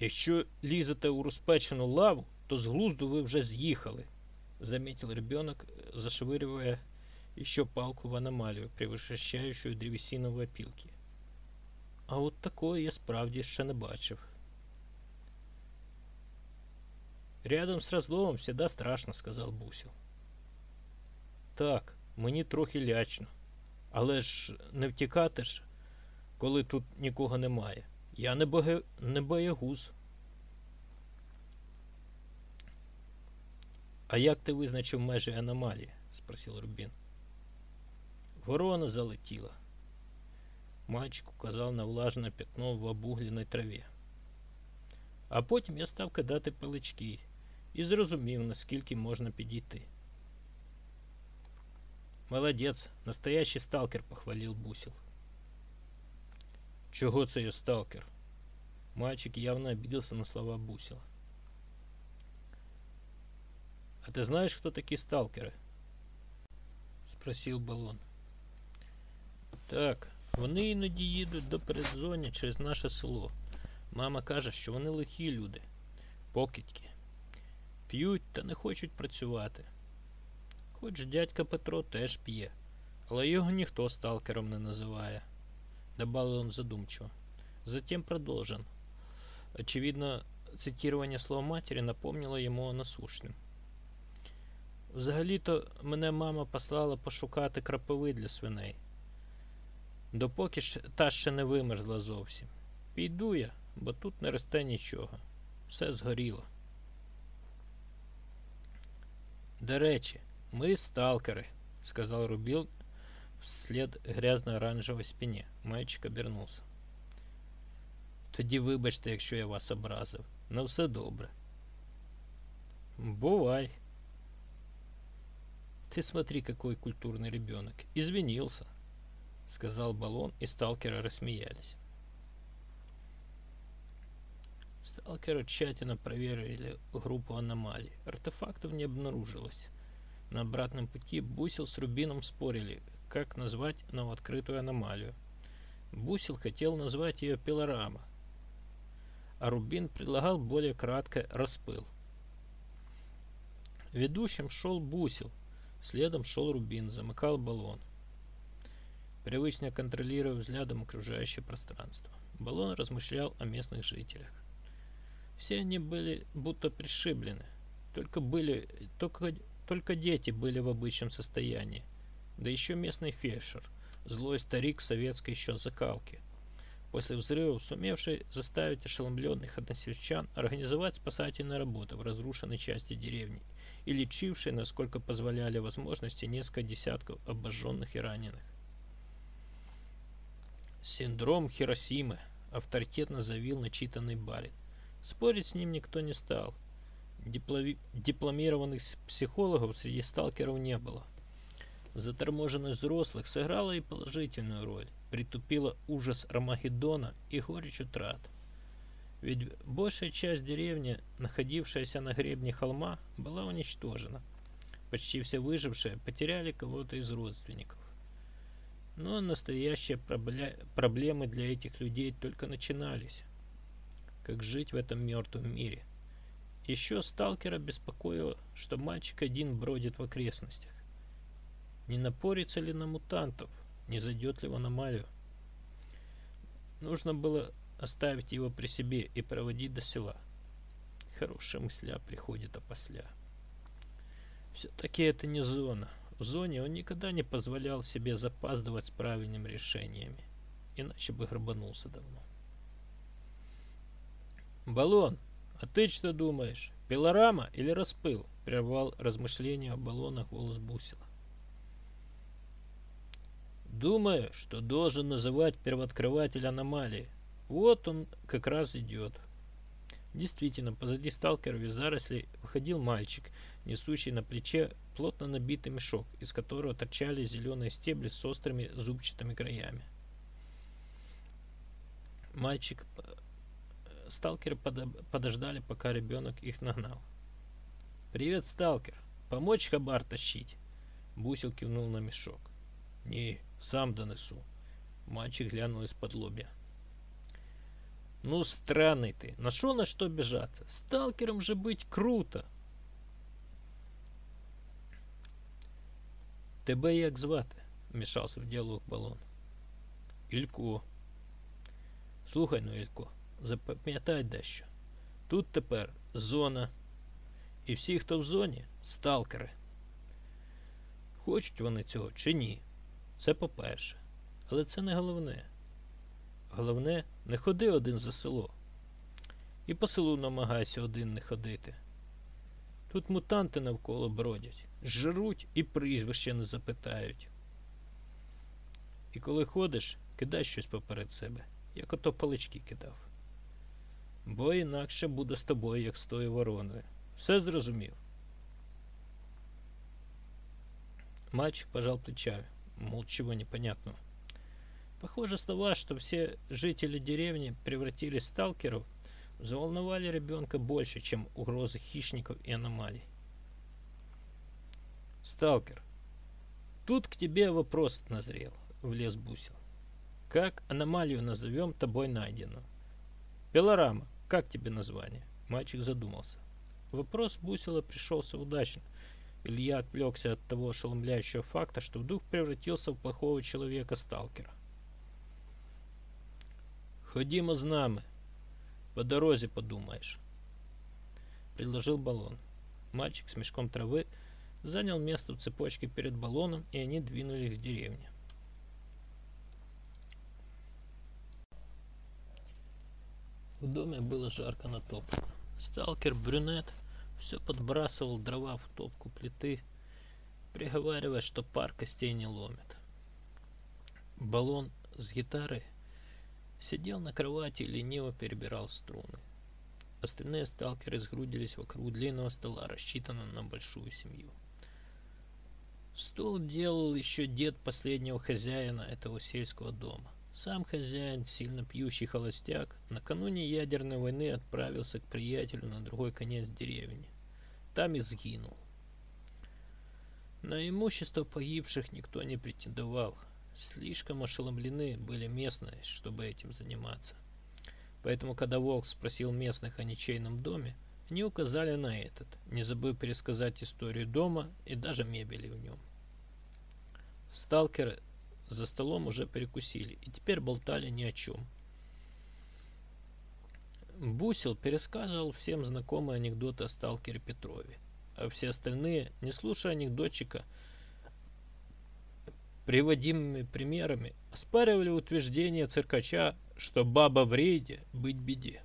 Якщо лізете у розпечену лаву, то з глузду ви вже з'їхали, заметил ребенок, зашвыривая еще палку в аномалию, превращающую древесину в опилки. А от такое я справді ще не бачив. Рядом з розломом всегда страшно, сказав Бусів. Так, мені трохи лячно. Але ж не втікати ж, коли тут нікого немає. Я не, боге... не боягуз. А як ти визначив межі аномалії? спросив Рубін. Ворона залетіла. Мальчик указав на влажне пятно в обугленій траві. А потім я став кидати пилички і зрозумів, наскільки можна підійти. Молодець, настоящий сталкер, похвалил Бусил. Чего це я сталкер? Мальчик явно обиделся на слова Бусила. А ты знаешь, кто такие сталкеры? Спросил Балон. Так, вони іноді їдуть до передзоні через наше село. Мама каже, що вони лихі люди, покидьки. П'ють та не хочуть працювати. Хоч дядька Петро теж п'є, але його ніхто сталкером не називає, добавил он задумчиво. Затем продолжен. Очевидно, цитирование слова матері напомнило йому о насущним. Взагалі-то мене мама послала пошукати крапиви для свиней. Допоки ж та ще не вимерзла зовсім. Піду я, бо тут не росте нічого. Все згоріло. До речі, ми сталкери, сказал Рубил вслед грязно-оранжевой спине. Мальчик обернулся. Тоді вибачте, якщо я вас образив. На все добре. Бувай. Ты смотри, какой культурный ребенок. Извинился, сказал Баллон, и сталкеры рассмеялись. Сталкеры тщательно проверили группу аномалий. Артефактов не обнаружилось. На обратном пути Бусил с Рубином спорили, как назвать новооткрытую аномалию. Бусил хотел назвать ее пилорама, а Рубин предлагал более кратко распыл. Ведущим шел Бусил, следом шел Рубин, замыкал баллон. Привычно контролируя взглядом окружающее пространство. Баллон размышлял о местных жителях. Все они были будто пришиблены. Только были, только, только дети были в обычном состоянии. Да еще местный фельдшер, злой старик советской еще закалки. После взрывов, сумевший заставить ошеломленных односельчан организовать спасательные работы в разрушенной части деревни и лечивший, насколько позволяли возможности, несколько десятков обожженных и раненых. Синдром Хиросимы авторитетно заявил начитанный барин. Спорить с ним никто не стал. Диплови... Дипломированных психологов среди сталкеров не было. Заторможенность взрослых сыграла и положительную роль, притупила ужас Ромагеддона и горечь утрат. Ведь большая часть деревни, находившаяся на гребне холма, была уничтожена. Почти все выжившие потеряли кого-то из родственников. Но настоящие проблемы для этих людей только начинались как жить в этом мертвом мире. Еще сталкера беспокоило, что мальчик один бродит в окрестностях. Не напорится ли на мутантов, не зайдет ли в аномалию. Нужно было оставить его при себе и проводить до села. Хорошая мысля приходит опосля. Все-таки это не зона. В зоне он никогда не позволял себе запаздывать с правильными решениями, иначе бы грабанулся давно. «Баллон, а ты что думаешь, пилорама или распыл?» — прервал размышления о баллонах голос Бусила. «Думаю, что должен называть первооткрыватель аномалии. Вот он как раз идет». Действительно, позади сталкеров из зарослей выходил мальчик, несущий на плече плотно набитый мешок, из которого торчали зеленые стебли с острыми зубчатыми краями. Мальчик Э, сталкеры подождали, пока ребенок их нагнал. «Привет, сталкер! Помочь хабар тащить?» Бусил кивнул на мешок. «Не, сам донесу». Мальчик глянул из-под лобья. «Ну, странный ты. Нашел на что обижаться. Сталкером же быть круто!» «Тебе як звати?» — вмішався в діалог балон. Ілько. Слухай ну, Ілько, Запам'ятай дещо. Тут тепер зона. І всі, хто в зоні, сталкери. Хочуть вони цього чи ні? Це по-перше. Але це не головне. Головне, не ходи один за село. І по селу намагайся один не ходити. Тут мутанти навколо бродять, жруть і прізвище не запитають. І коли ходиш, кидай щось поперед себе, як ото палички кидав. Бо інакше буде з тобою, як з тою вороною. Все зрозумів. Мальчик пожал плечами, мол, чего непонятного. Похоже, слова, что все жители деревни превратились в сталкеров, заволновали ребенка больше, чем угрозы хищников и аномалий. «Сталкер, тут к тебе вопрос назрел», — влез Бусил. «Как аномалию назовем тобой найденную?» «Пилорама, как тебе название?» Мальчик задумался. Вопрос Бусила пришелся удачно. Илья отвлекся от того ошеломляющего факта, что вдруг превратился в плохого человека-сталкера. «Ходімо з нами. По дорозе подумаешь», — предложил баллон. Мальчик с мешком травы занял место в цепочке перед баллоном, и они двинулись к деревне. В доме было жарко натоплено. Сталкер-брюнет все подбрасывал дрова в топку плиты, приговаривая, что пар костей не ломит. Баллон с гитарой сидел на кровати и лениво перебирал струны. Остальные сталкеры сгрудились вокруг длинного стола, рассчитанного на большую семью. Стол делал еще дед последнего хозяина этого сельского дома. Сам хозяин, сильно пьющий холостяк, накануне ядерной войны отправился к приятелю на другой конец деревни. Там и сгинул. На имущество погибших никто не претендовал. Слишком ошеломлены были местные, чтобы этим заниматься. Поэтому, когда Волк спросил местных о ничейном доме, они указали на этот, не забыв пересказать историю дома и даже мебели в нем. Сталкеры за столом уже перекусили и теперь болтали ни о чем. Бусил пересказывал всем знакомые анекдоты о сталкере Петрове, а все остальные, не слушая анекдотчика, приводимыми примерами, оспаривали утверждение циркача, что баба в рейде быть беде.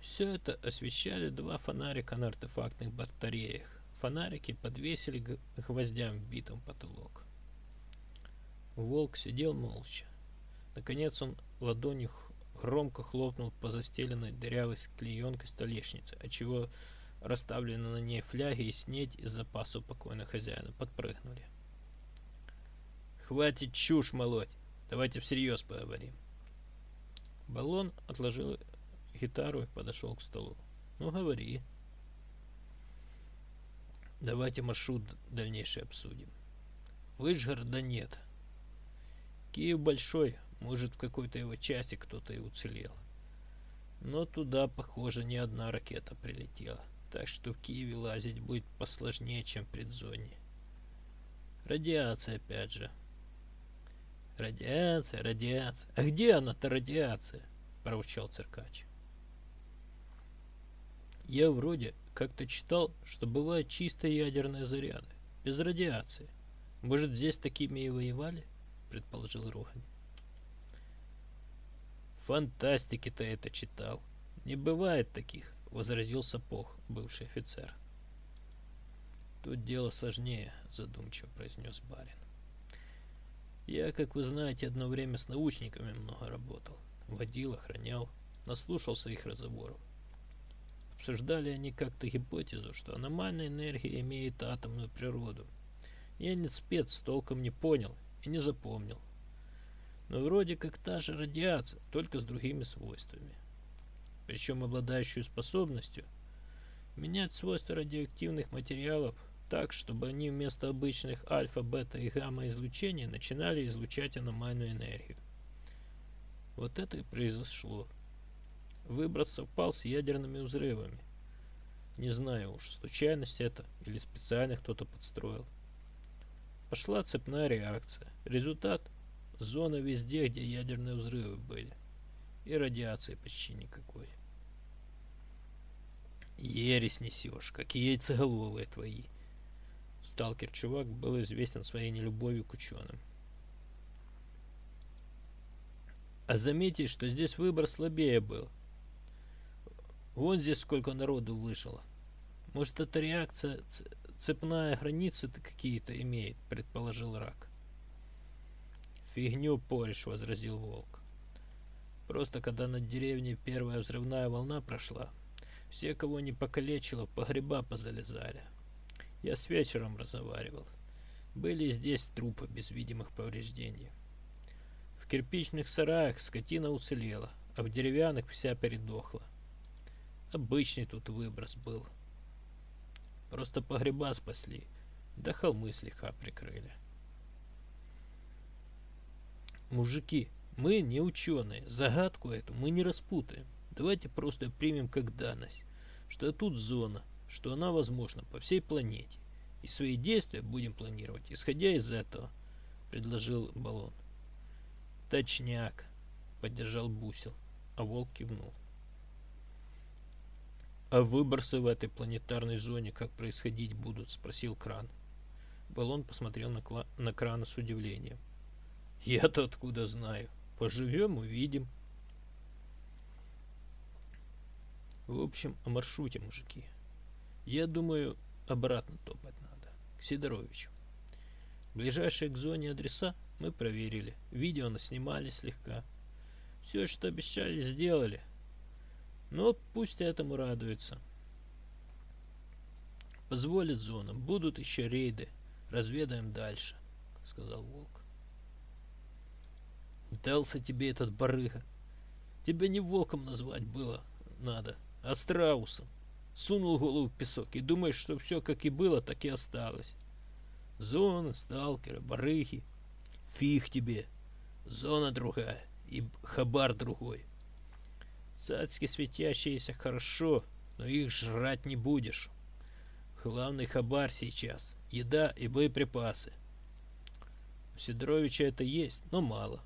Все это освещали два фонарика на артефактных батареях. Фонарики подвесили гвоздям в битом потолок. Волк сидел молча. Наконец он ладонью громко хлопнул по застеленной дырявой клеенкой столешнице, отчего расставленные на ней фляги и снедь из запасов покойного хозяина подпрыгнули. «Хватит чушь молоть! Давайте всерьез поговорим!» Баллон отложил гитару и подошел к столу. «Ну, говори!» Давайте маршрут дальнейший обсудим. Выжгорода нет. Киев большой, может в какой-то его части кто-то и уцелел. Но туда, похоже, ни одна ракета прилетела. Так что в Киеве лазить будет посложнее, чем в предзоне. Радиация опять же. Радиация, радиация. А где она-то радиация? Проучал циркач. Я вроде как-то читал, что бывают чистые ядерные заряды, без радиации. Может, здесь такими и воевали? Предположил Рухань. Фантастики ты это читал. Не бывает таких, возразил Сапог, бывший офицер. Тут дело сложнее, задумчиво произнес барин. Я, как вы знаете, одно время с научниками много работал. Водил, охранял. наслушался их разговоров. Обсуждали они как-то гипотезу, что аномальная энергия имеет атомную природу. Я не спец, толком не понял и не запомнил. Но вроде как та же радиация, только с другими свойствами. Причем обладающую способностью менять свойства радиоактивных материалов так, чтобы они вместо обычных альфа, бета и гамма излучений начинали излучать аномальную энергию. Вот это и произошло. Выброс совпал с ядерными взрывами. Не знаю уж, случайность это или специально кто-то подстроил. Пошла цепная реакция. Результат – зона везде, где ядерные взрывы были. И радиации почти никакой. Ересь несешь, какие яйцеголовые твои. Сталкер-чувак был известен своей нелюбовью к ученым. А заметьте, что здесь выбор слабее был. Вон здесь сколько народу вышло. Может, эта реакция цепная граница-то какие-то имеет, предположил рак. Фигню порешь, возразил волк. Просто когда над деревней первая взрывная волна прошла, все, кого не покалечило, погреба позалезали. Я с вечером разговаривал. Были здесь трупы без видимых повреждений. В кирпичных сараях скотина уцелела, а в деревянных вся передохла. Обычный тут выброс был. Просто погреба спасли, да холмы слегка прикрыли. Мужики, мы не ученые, загадку эту мы не распутаем. Давайте просто примем как данность, что тут зона, что она возможна по всей планете. И свои действия будем планировать, исходя из этого, предложил Баллон. Точняк, поддержал Бусел, а Волк кивнул. «А выбросы в этой планетарной зоне как происходить будут?» — спросил Кран. Баллон посмотрел на, Кла на Крана с удивлением. «Я-то откуда знаю? Поживем — увидим». В общем, о маршруте, мужики. Я думаю, обратно топать надо, к Сидоровичу. Ближайшие к зоне адреса мы проверили. Видео наснимали слегка. Все, что обещали, сделали. Но пусть этому радуется. Позволит зона. Будут еще рейды. Разведаем дальше, сказал Волк. Дался тебе этот барыга. Тебя не волком назвать было надо, а страусом. Сунул голову в песок и думаешь, что все как и было, так и осталось. Зона, сталкеры, барыги. Фиг тебе. Зона другая и хабар другой. Цацки светящиеся хорошо, но их жрать не будешь. Главный хабар сейчас — еда и боеприпасы. У Сидоровича это есть, но мало.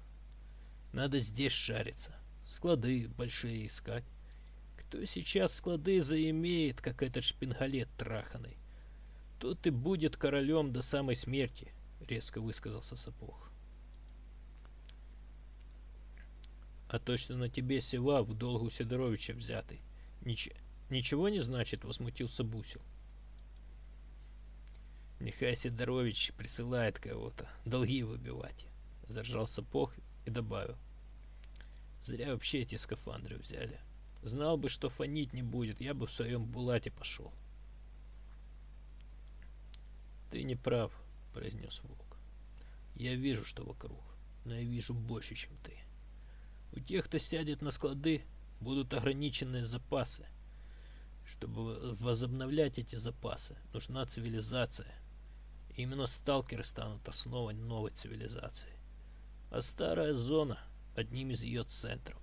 Надо здесь шариться, склады большие искать. Кто сейчас склады заимеет, как этот шпингалет траханный, тот и будет королем до самой смерти, — резко высказался Сапог. А то, что на тебе села в долгу Сидоровича взятый, нич ничего не значит, возмутился Бусил. Нехай Сидорович присылает кого-то, долги выбивать, заржал Сапог и добавил. Зря вообще эти скафандры взяли. Знал бы, что фонить не будет, я бы в своем булате пошел. Ты не прав, произнес Волк. Я вижу, что вокруг, но я вижу больше, чем ты. У тех, кто сядет на склады, будут ограниченные запасы. Чтобы возобновлять эти запасы, нужна цивилизация. И именно сталкеры станут основой новой цивилизации. А старая зона одним из ее центров.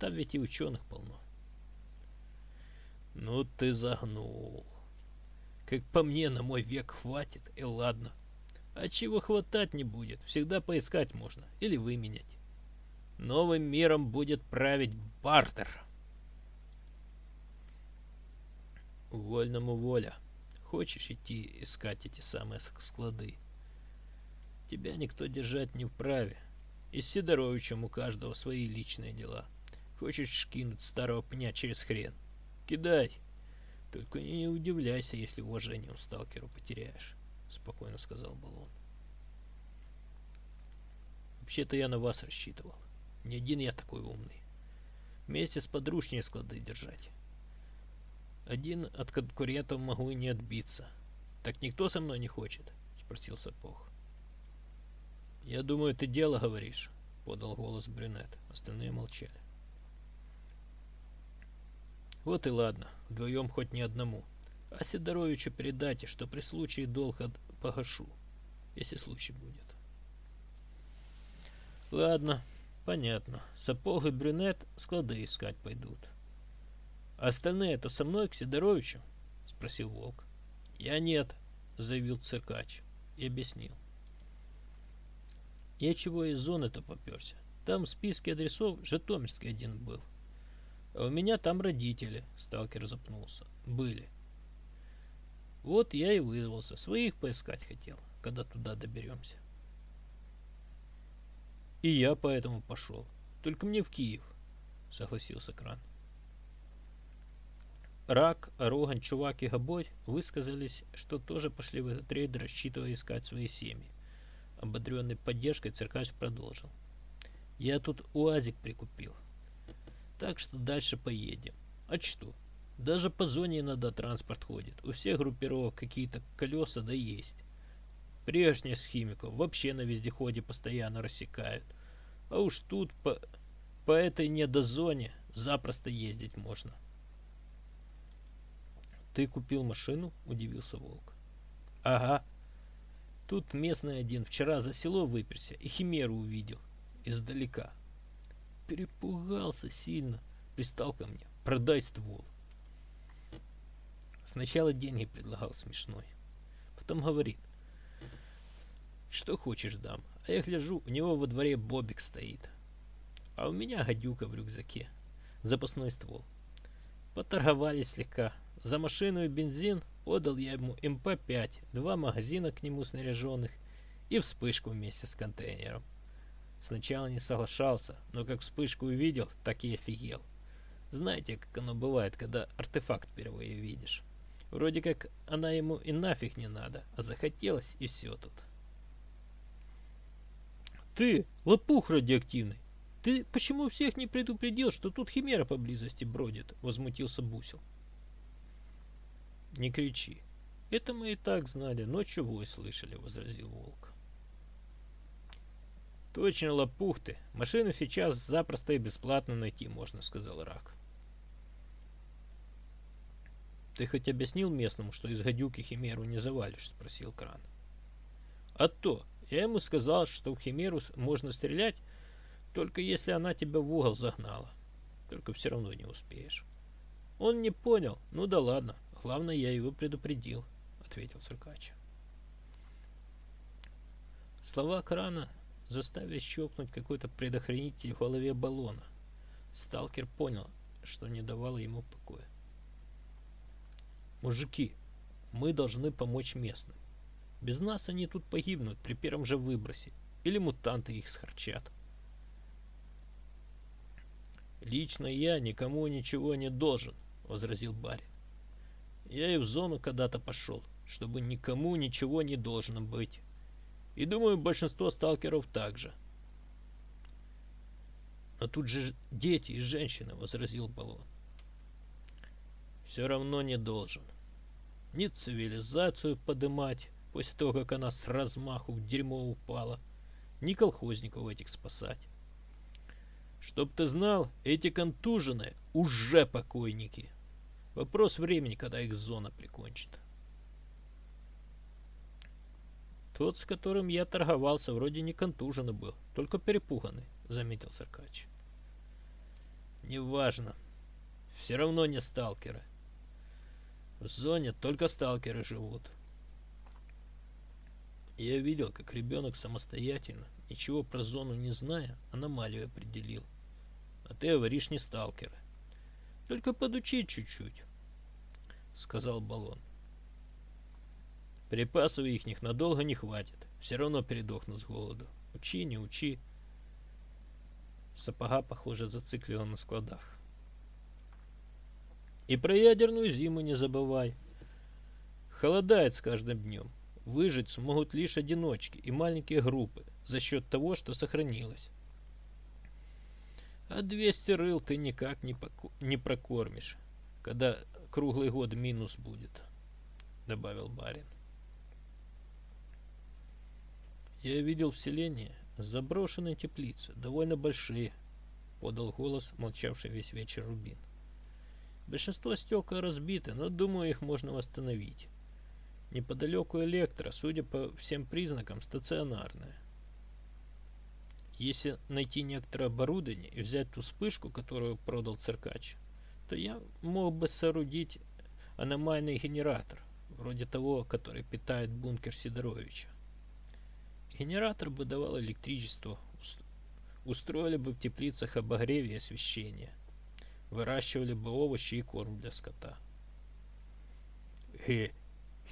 Там ведь и ученых полно. Ну ты загнул. Как по мне, на мой век хватит, и ладно. А чего хватать не будет, всегда поискать можно или выменять. Новым миром будет править бартер. Вольному воля. Хочешь идти искать эти самые склады? Тебя никто держать не вправе. И с Сидоровичем у каждого свои личные дела. Хочешь шкинуть старого пня через хрен? Кидай. Только не удивляйся, если уважение у сталкера потеряешь, спокойно сказал Баллон. Вообще-то я на вас рассчитывал. Не один я такой умный. Вместе с подручнее склады держать. Один от конкурентов могу и не отбиться. Так никто со мной не хочет? Спросил Сапог. Я думаю, ты дело говоришь, подал голос брюнет. Остальные молчали. Вот и ладно, вдвоем хоть не одному. А Сидоровичу передайте, что при случае долг погашу, если случай будет. Ладно, понятно. Сапог и брюнет склады искать пойдут. А остальные-то со мной к Сидоровичу? Спросил Волк. Я нет, заявил циркач и объяснил. Я чего из зоны-то поперся? Там в списке адресов Житомирский один был. А у меня там родители, сталкер запнулся, были. Вот я и вызвался, своих поискать хотел, когда туда доберемся. И я поэтому пошел. Только мне в Киев, согласился Кран. Рак, Роган, Чувак и Габой высказались, что тоже пошли в этот рейд, рассчитывая искать свои семьи. Ободренный поддержкой циркач продолжил. Я тут УАЗик прикупил. Так что дальше поедем. А что? Даже по зоне иногда транспорт ходит. У всех группировок какие-то колеса да есть. Прежних химиков вообще на вездеходе постоянно рассекают. А уж тут по, по этой недозоне запросто ездить можно. Ты купил машину? Удивился Волк. Ага. Тут местный один вчера за село выперся и химеру увидел. Издалека перепугался сильно. Пристал ко мне. Продай ствол. Сначала деньги предлагал смешной. Потом говорит. Что хочешь дам. А я гляжу, у него во дворе бобик стоит. А у меня гадюка в рюкзаке. Запасной ствол. Поторговались слегка. За машину и бензин отдал я ему МП-5, два магазина к нему снаряженных и вспышку вместе с контейнером. Сначала не соглашался, но как вспышку увидел, так и офигел. Знаете, как оно бывает, когда артефакт впервые видишь. Вроде как она ему и нафиг не надо, а захотелось и все тут. Ты, лопух радиоактивный, ты почему всех не предупредил, что тут химера поблизости бродит? Возмутился Бусел. Не кричи. Это мы и так знали, ночью вой слышали, возразил Волк. Точно лопух ты. Машину сейчас запросто и бесплатно найти можно, сказал Рак. Ты хоть объяснил местному, что из гадюки химеру не завалишь? Спросил Кран. А то, я ему сказал, что в химеру можно стрелять, только если она тебя в угол загнала. Только все равно не успеешь. Он не понял. Ну да ладно. Главное, я его предупредил, ответил Циркач. Слова Крана заставили щелкнуть какой-то предохранитель в голове баллона. Сталкер понял, что не давало ему покоя. «Мужики, мы должны помочь местным. Без нас они тут погибнут при первом же выбросе, или мутанты их схарчат». «Лично я никому ничего не должен», — возразил барин. «Я и в зону когда-то пошел, чтобы никому ничего не должно быть». И думаю, большинство сталкеров также. Но тут же дети и женщины, возразил Баллон. Все равно не должен. Ни цивилизацию подымать, после того, как она с размаху в дерьмо упала, ни колхозников этих спасать. Чтоб ты знал, эти контуженные уже покойники. Вопрос времени, когда их зона прикончит. Тот, с которым я торговался, вроде не контуженный был, только перепуганный, заметил Саркач. Неважно. Все равно не сталкеры. В зоне только сталкеры живут. Я видел, как ребенок самостоятельно, ничего про зону не зная, аномалию определил. А ты говоришь не сталкеры. Только подучить чуть-чуть, сказал Баллон. Припасов ихних надолго не хватит. Все равно передохнут с голоду. Учи, не учи. Сапога, похоже, зациклила на складах. И про ядерную зиму не забывай. Холодает с каждым днем. Выжить смогут лишь одиночки и маленькие группы за счет того, что сохранилось. А 200 рыл ты никак не, не прокормишь, когда круглый год минус будет, добавил барин. Я видел в селении заброшенные теплицы, довольно большие, подал голос молчавший весь вечер Рубин. Большинство стекол разбиты, но думаю, их можно восстановить. Неподалеку электро, судя по всем признакам, стационарная. Если найти некоторое оборудование и взять ту вспышку, которую продал циркач, то я мог бы соорудить аномальный генератор, вроде того, который питает бункер Сидоровича. Генератор бы давал электричество, устроили бы в теплицах обогрев и освещение, выращивали бы овощи и корм для скота. «Э,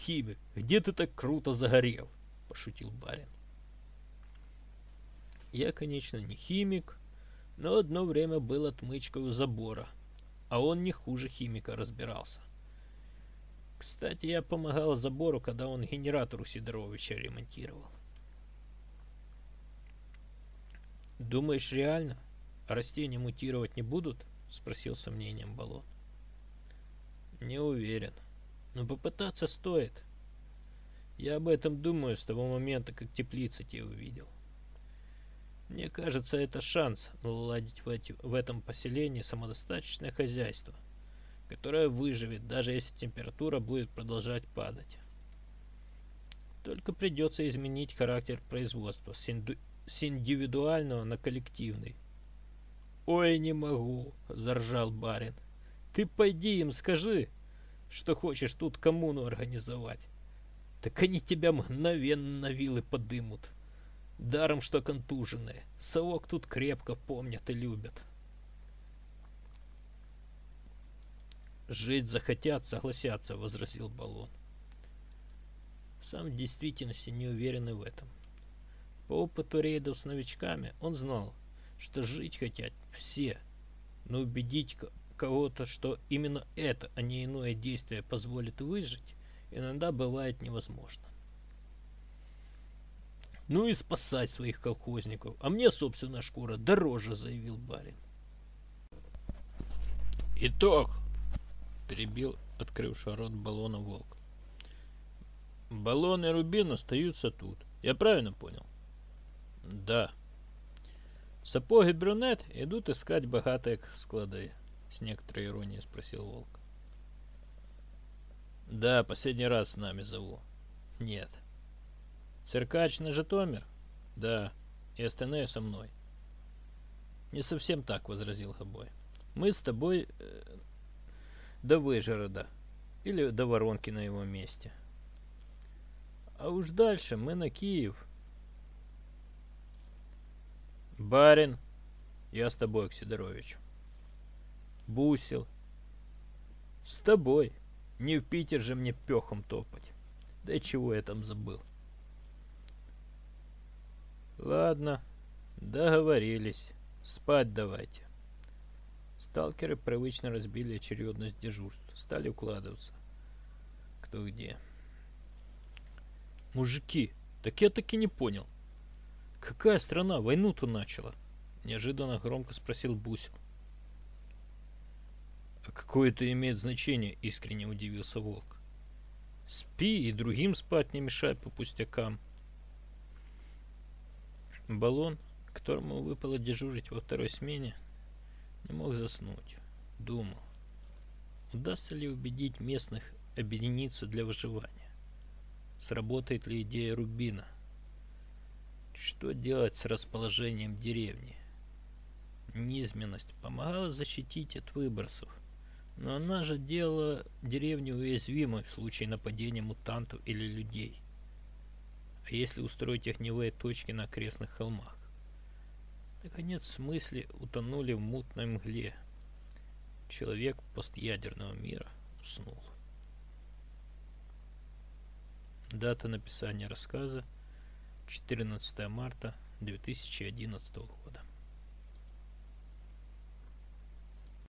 химик, где ты так круто загорел?» – пошутил барин. Я, конечно, не химик, но одно время был отмычкой у забора, а он не хуже химика разбирался. Кстати, я помогал забору, когда он генератор у Сидоровича ремонтировал. «Думаешь, реально? Растения мутировать не будут?» — спросил сомнением Баллон. «Не уверен. Но попытаться стоит. Я об этом думаю с того момента, как теплицы те увидел. Мне кажется, это шанс наладить в, эти, в этом поселении самодостаточное хозяйство, которое выживет, даже если температура будет продолжать падать. Только придется изменить характер производства с, инду с индивидуального на коллективный. «Ой, не могу!» — заржал барин. «Ты пойди им скажи, что хочешь тут коммуну организовать. Так они тебя мгновенно вилы подымут. Даром, что контуженные. Совок тут крепко помнят и любят». «Жить захотят, согласятся», — возразил Баллон. Сам в действительности не уверен в этом. По опыту рейдов с новичками он знал, что жить хотят все, но убедить кого-то, что именно это, а не иное действие позволит выжить, иногда бывает невозможно. Ну и спасать своих колхозников, а мне, собственно, шкура дороже, заявил барин. Итог, перебил открывший рот баллона волк. Баллон и рубин остаются тут. Я правильно понял? Да. Сапоги брюнет идут искать богатые склады, с некоторой иронией спросил волк. Да, последний раз с нами зову. Нет. Циркач на Житомир? Да. И остальные со мной. Не совсем так, возразил Хобой. Мы с тобой э, до Выжгорода. Или до Воронки на его месте. А уж дальше мы на Киев. Барин, я с тобой, Ксидорович. Бусил. С тобой. Не в Питер же мне пехом топать. Да чего я там забыл? Ладно, договорились. Спать давайте. Сталкеры привычно разбили очередность дежурств. Стали укладываться. Кто где. Мужики, так я таки не понял. Какая страна войну-то начала? Неожиданно громко спросил Бусил. Какое это имеет значение? Искренне удивился Волк. Спи и другим спать не мешай по пустякам. Баллон, которому выпало дежурить во второй смене, не мог заснуть. Думал, удастся ли убедить местных объединиться для выживания. Сработает ли идея Рубина – что делать с расположением деревни? Низменность помогала защитить от выбросов, но она же делала деревню уязвимой в случае нападения мутантов или людей. А если устроить огневые точки на окрестных холмах? Наконец мысли утонули в мутной мгле. Человек постъядерного мира уснул. Дата написания рассказа 14 марта 2011 года.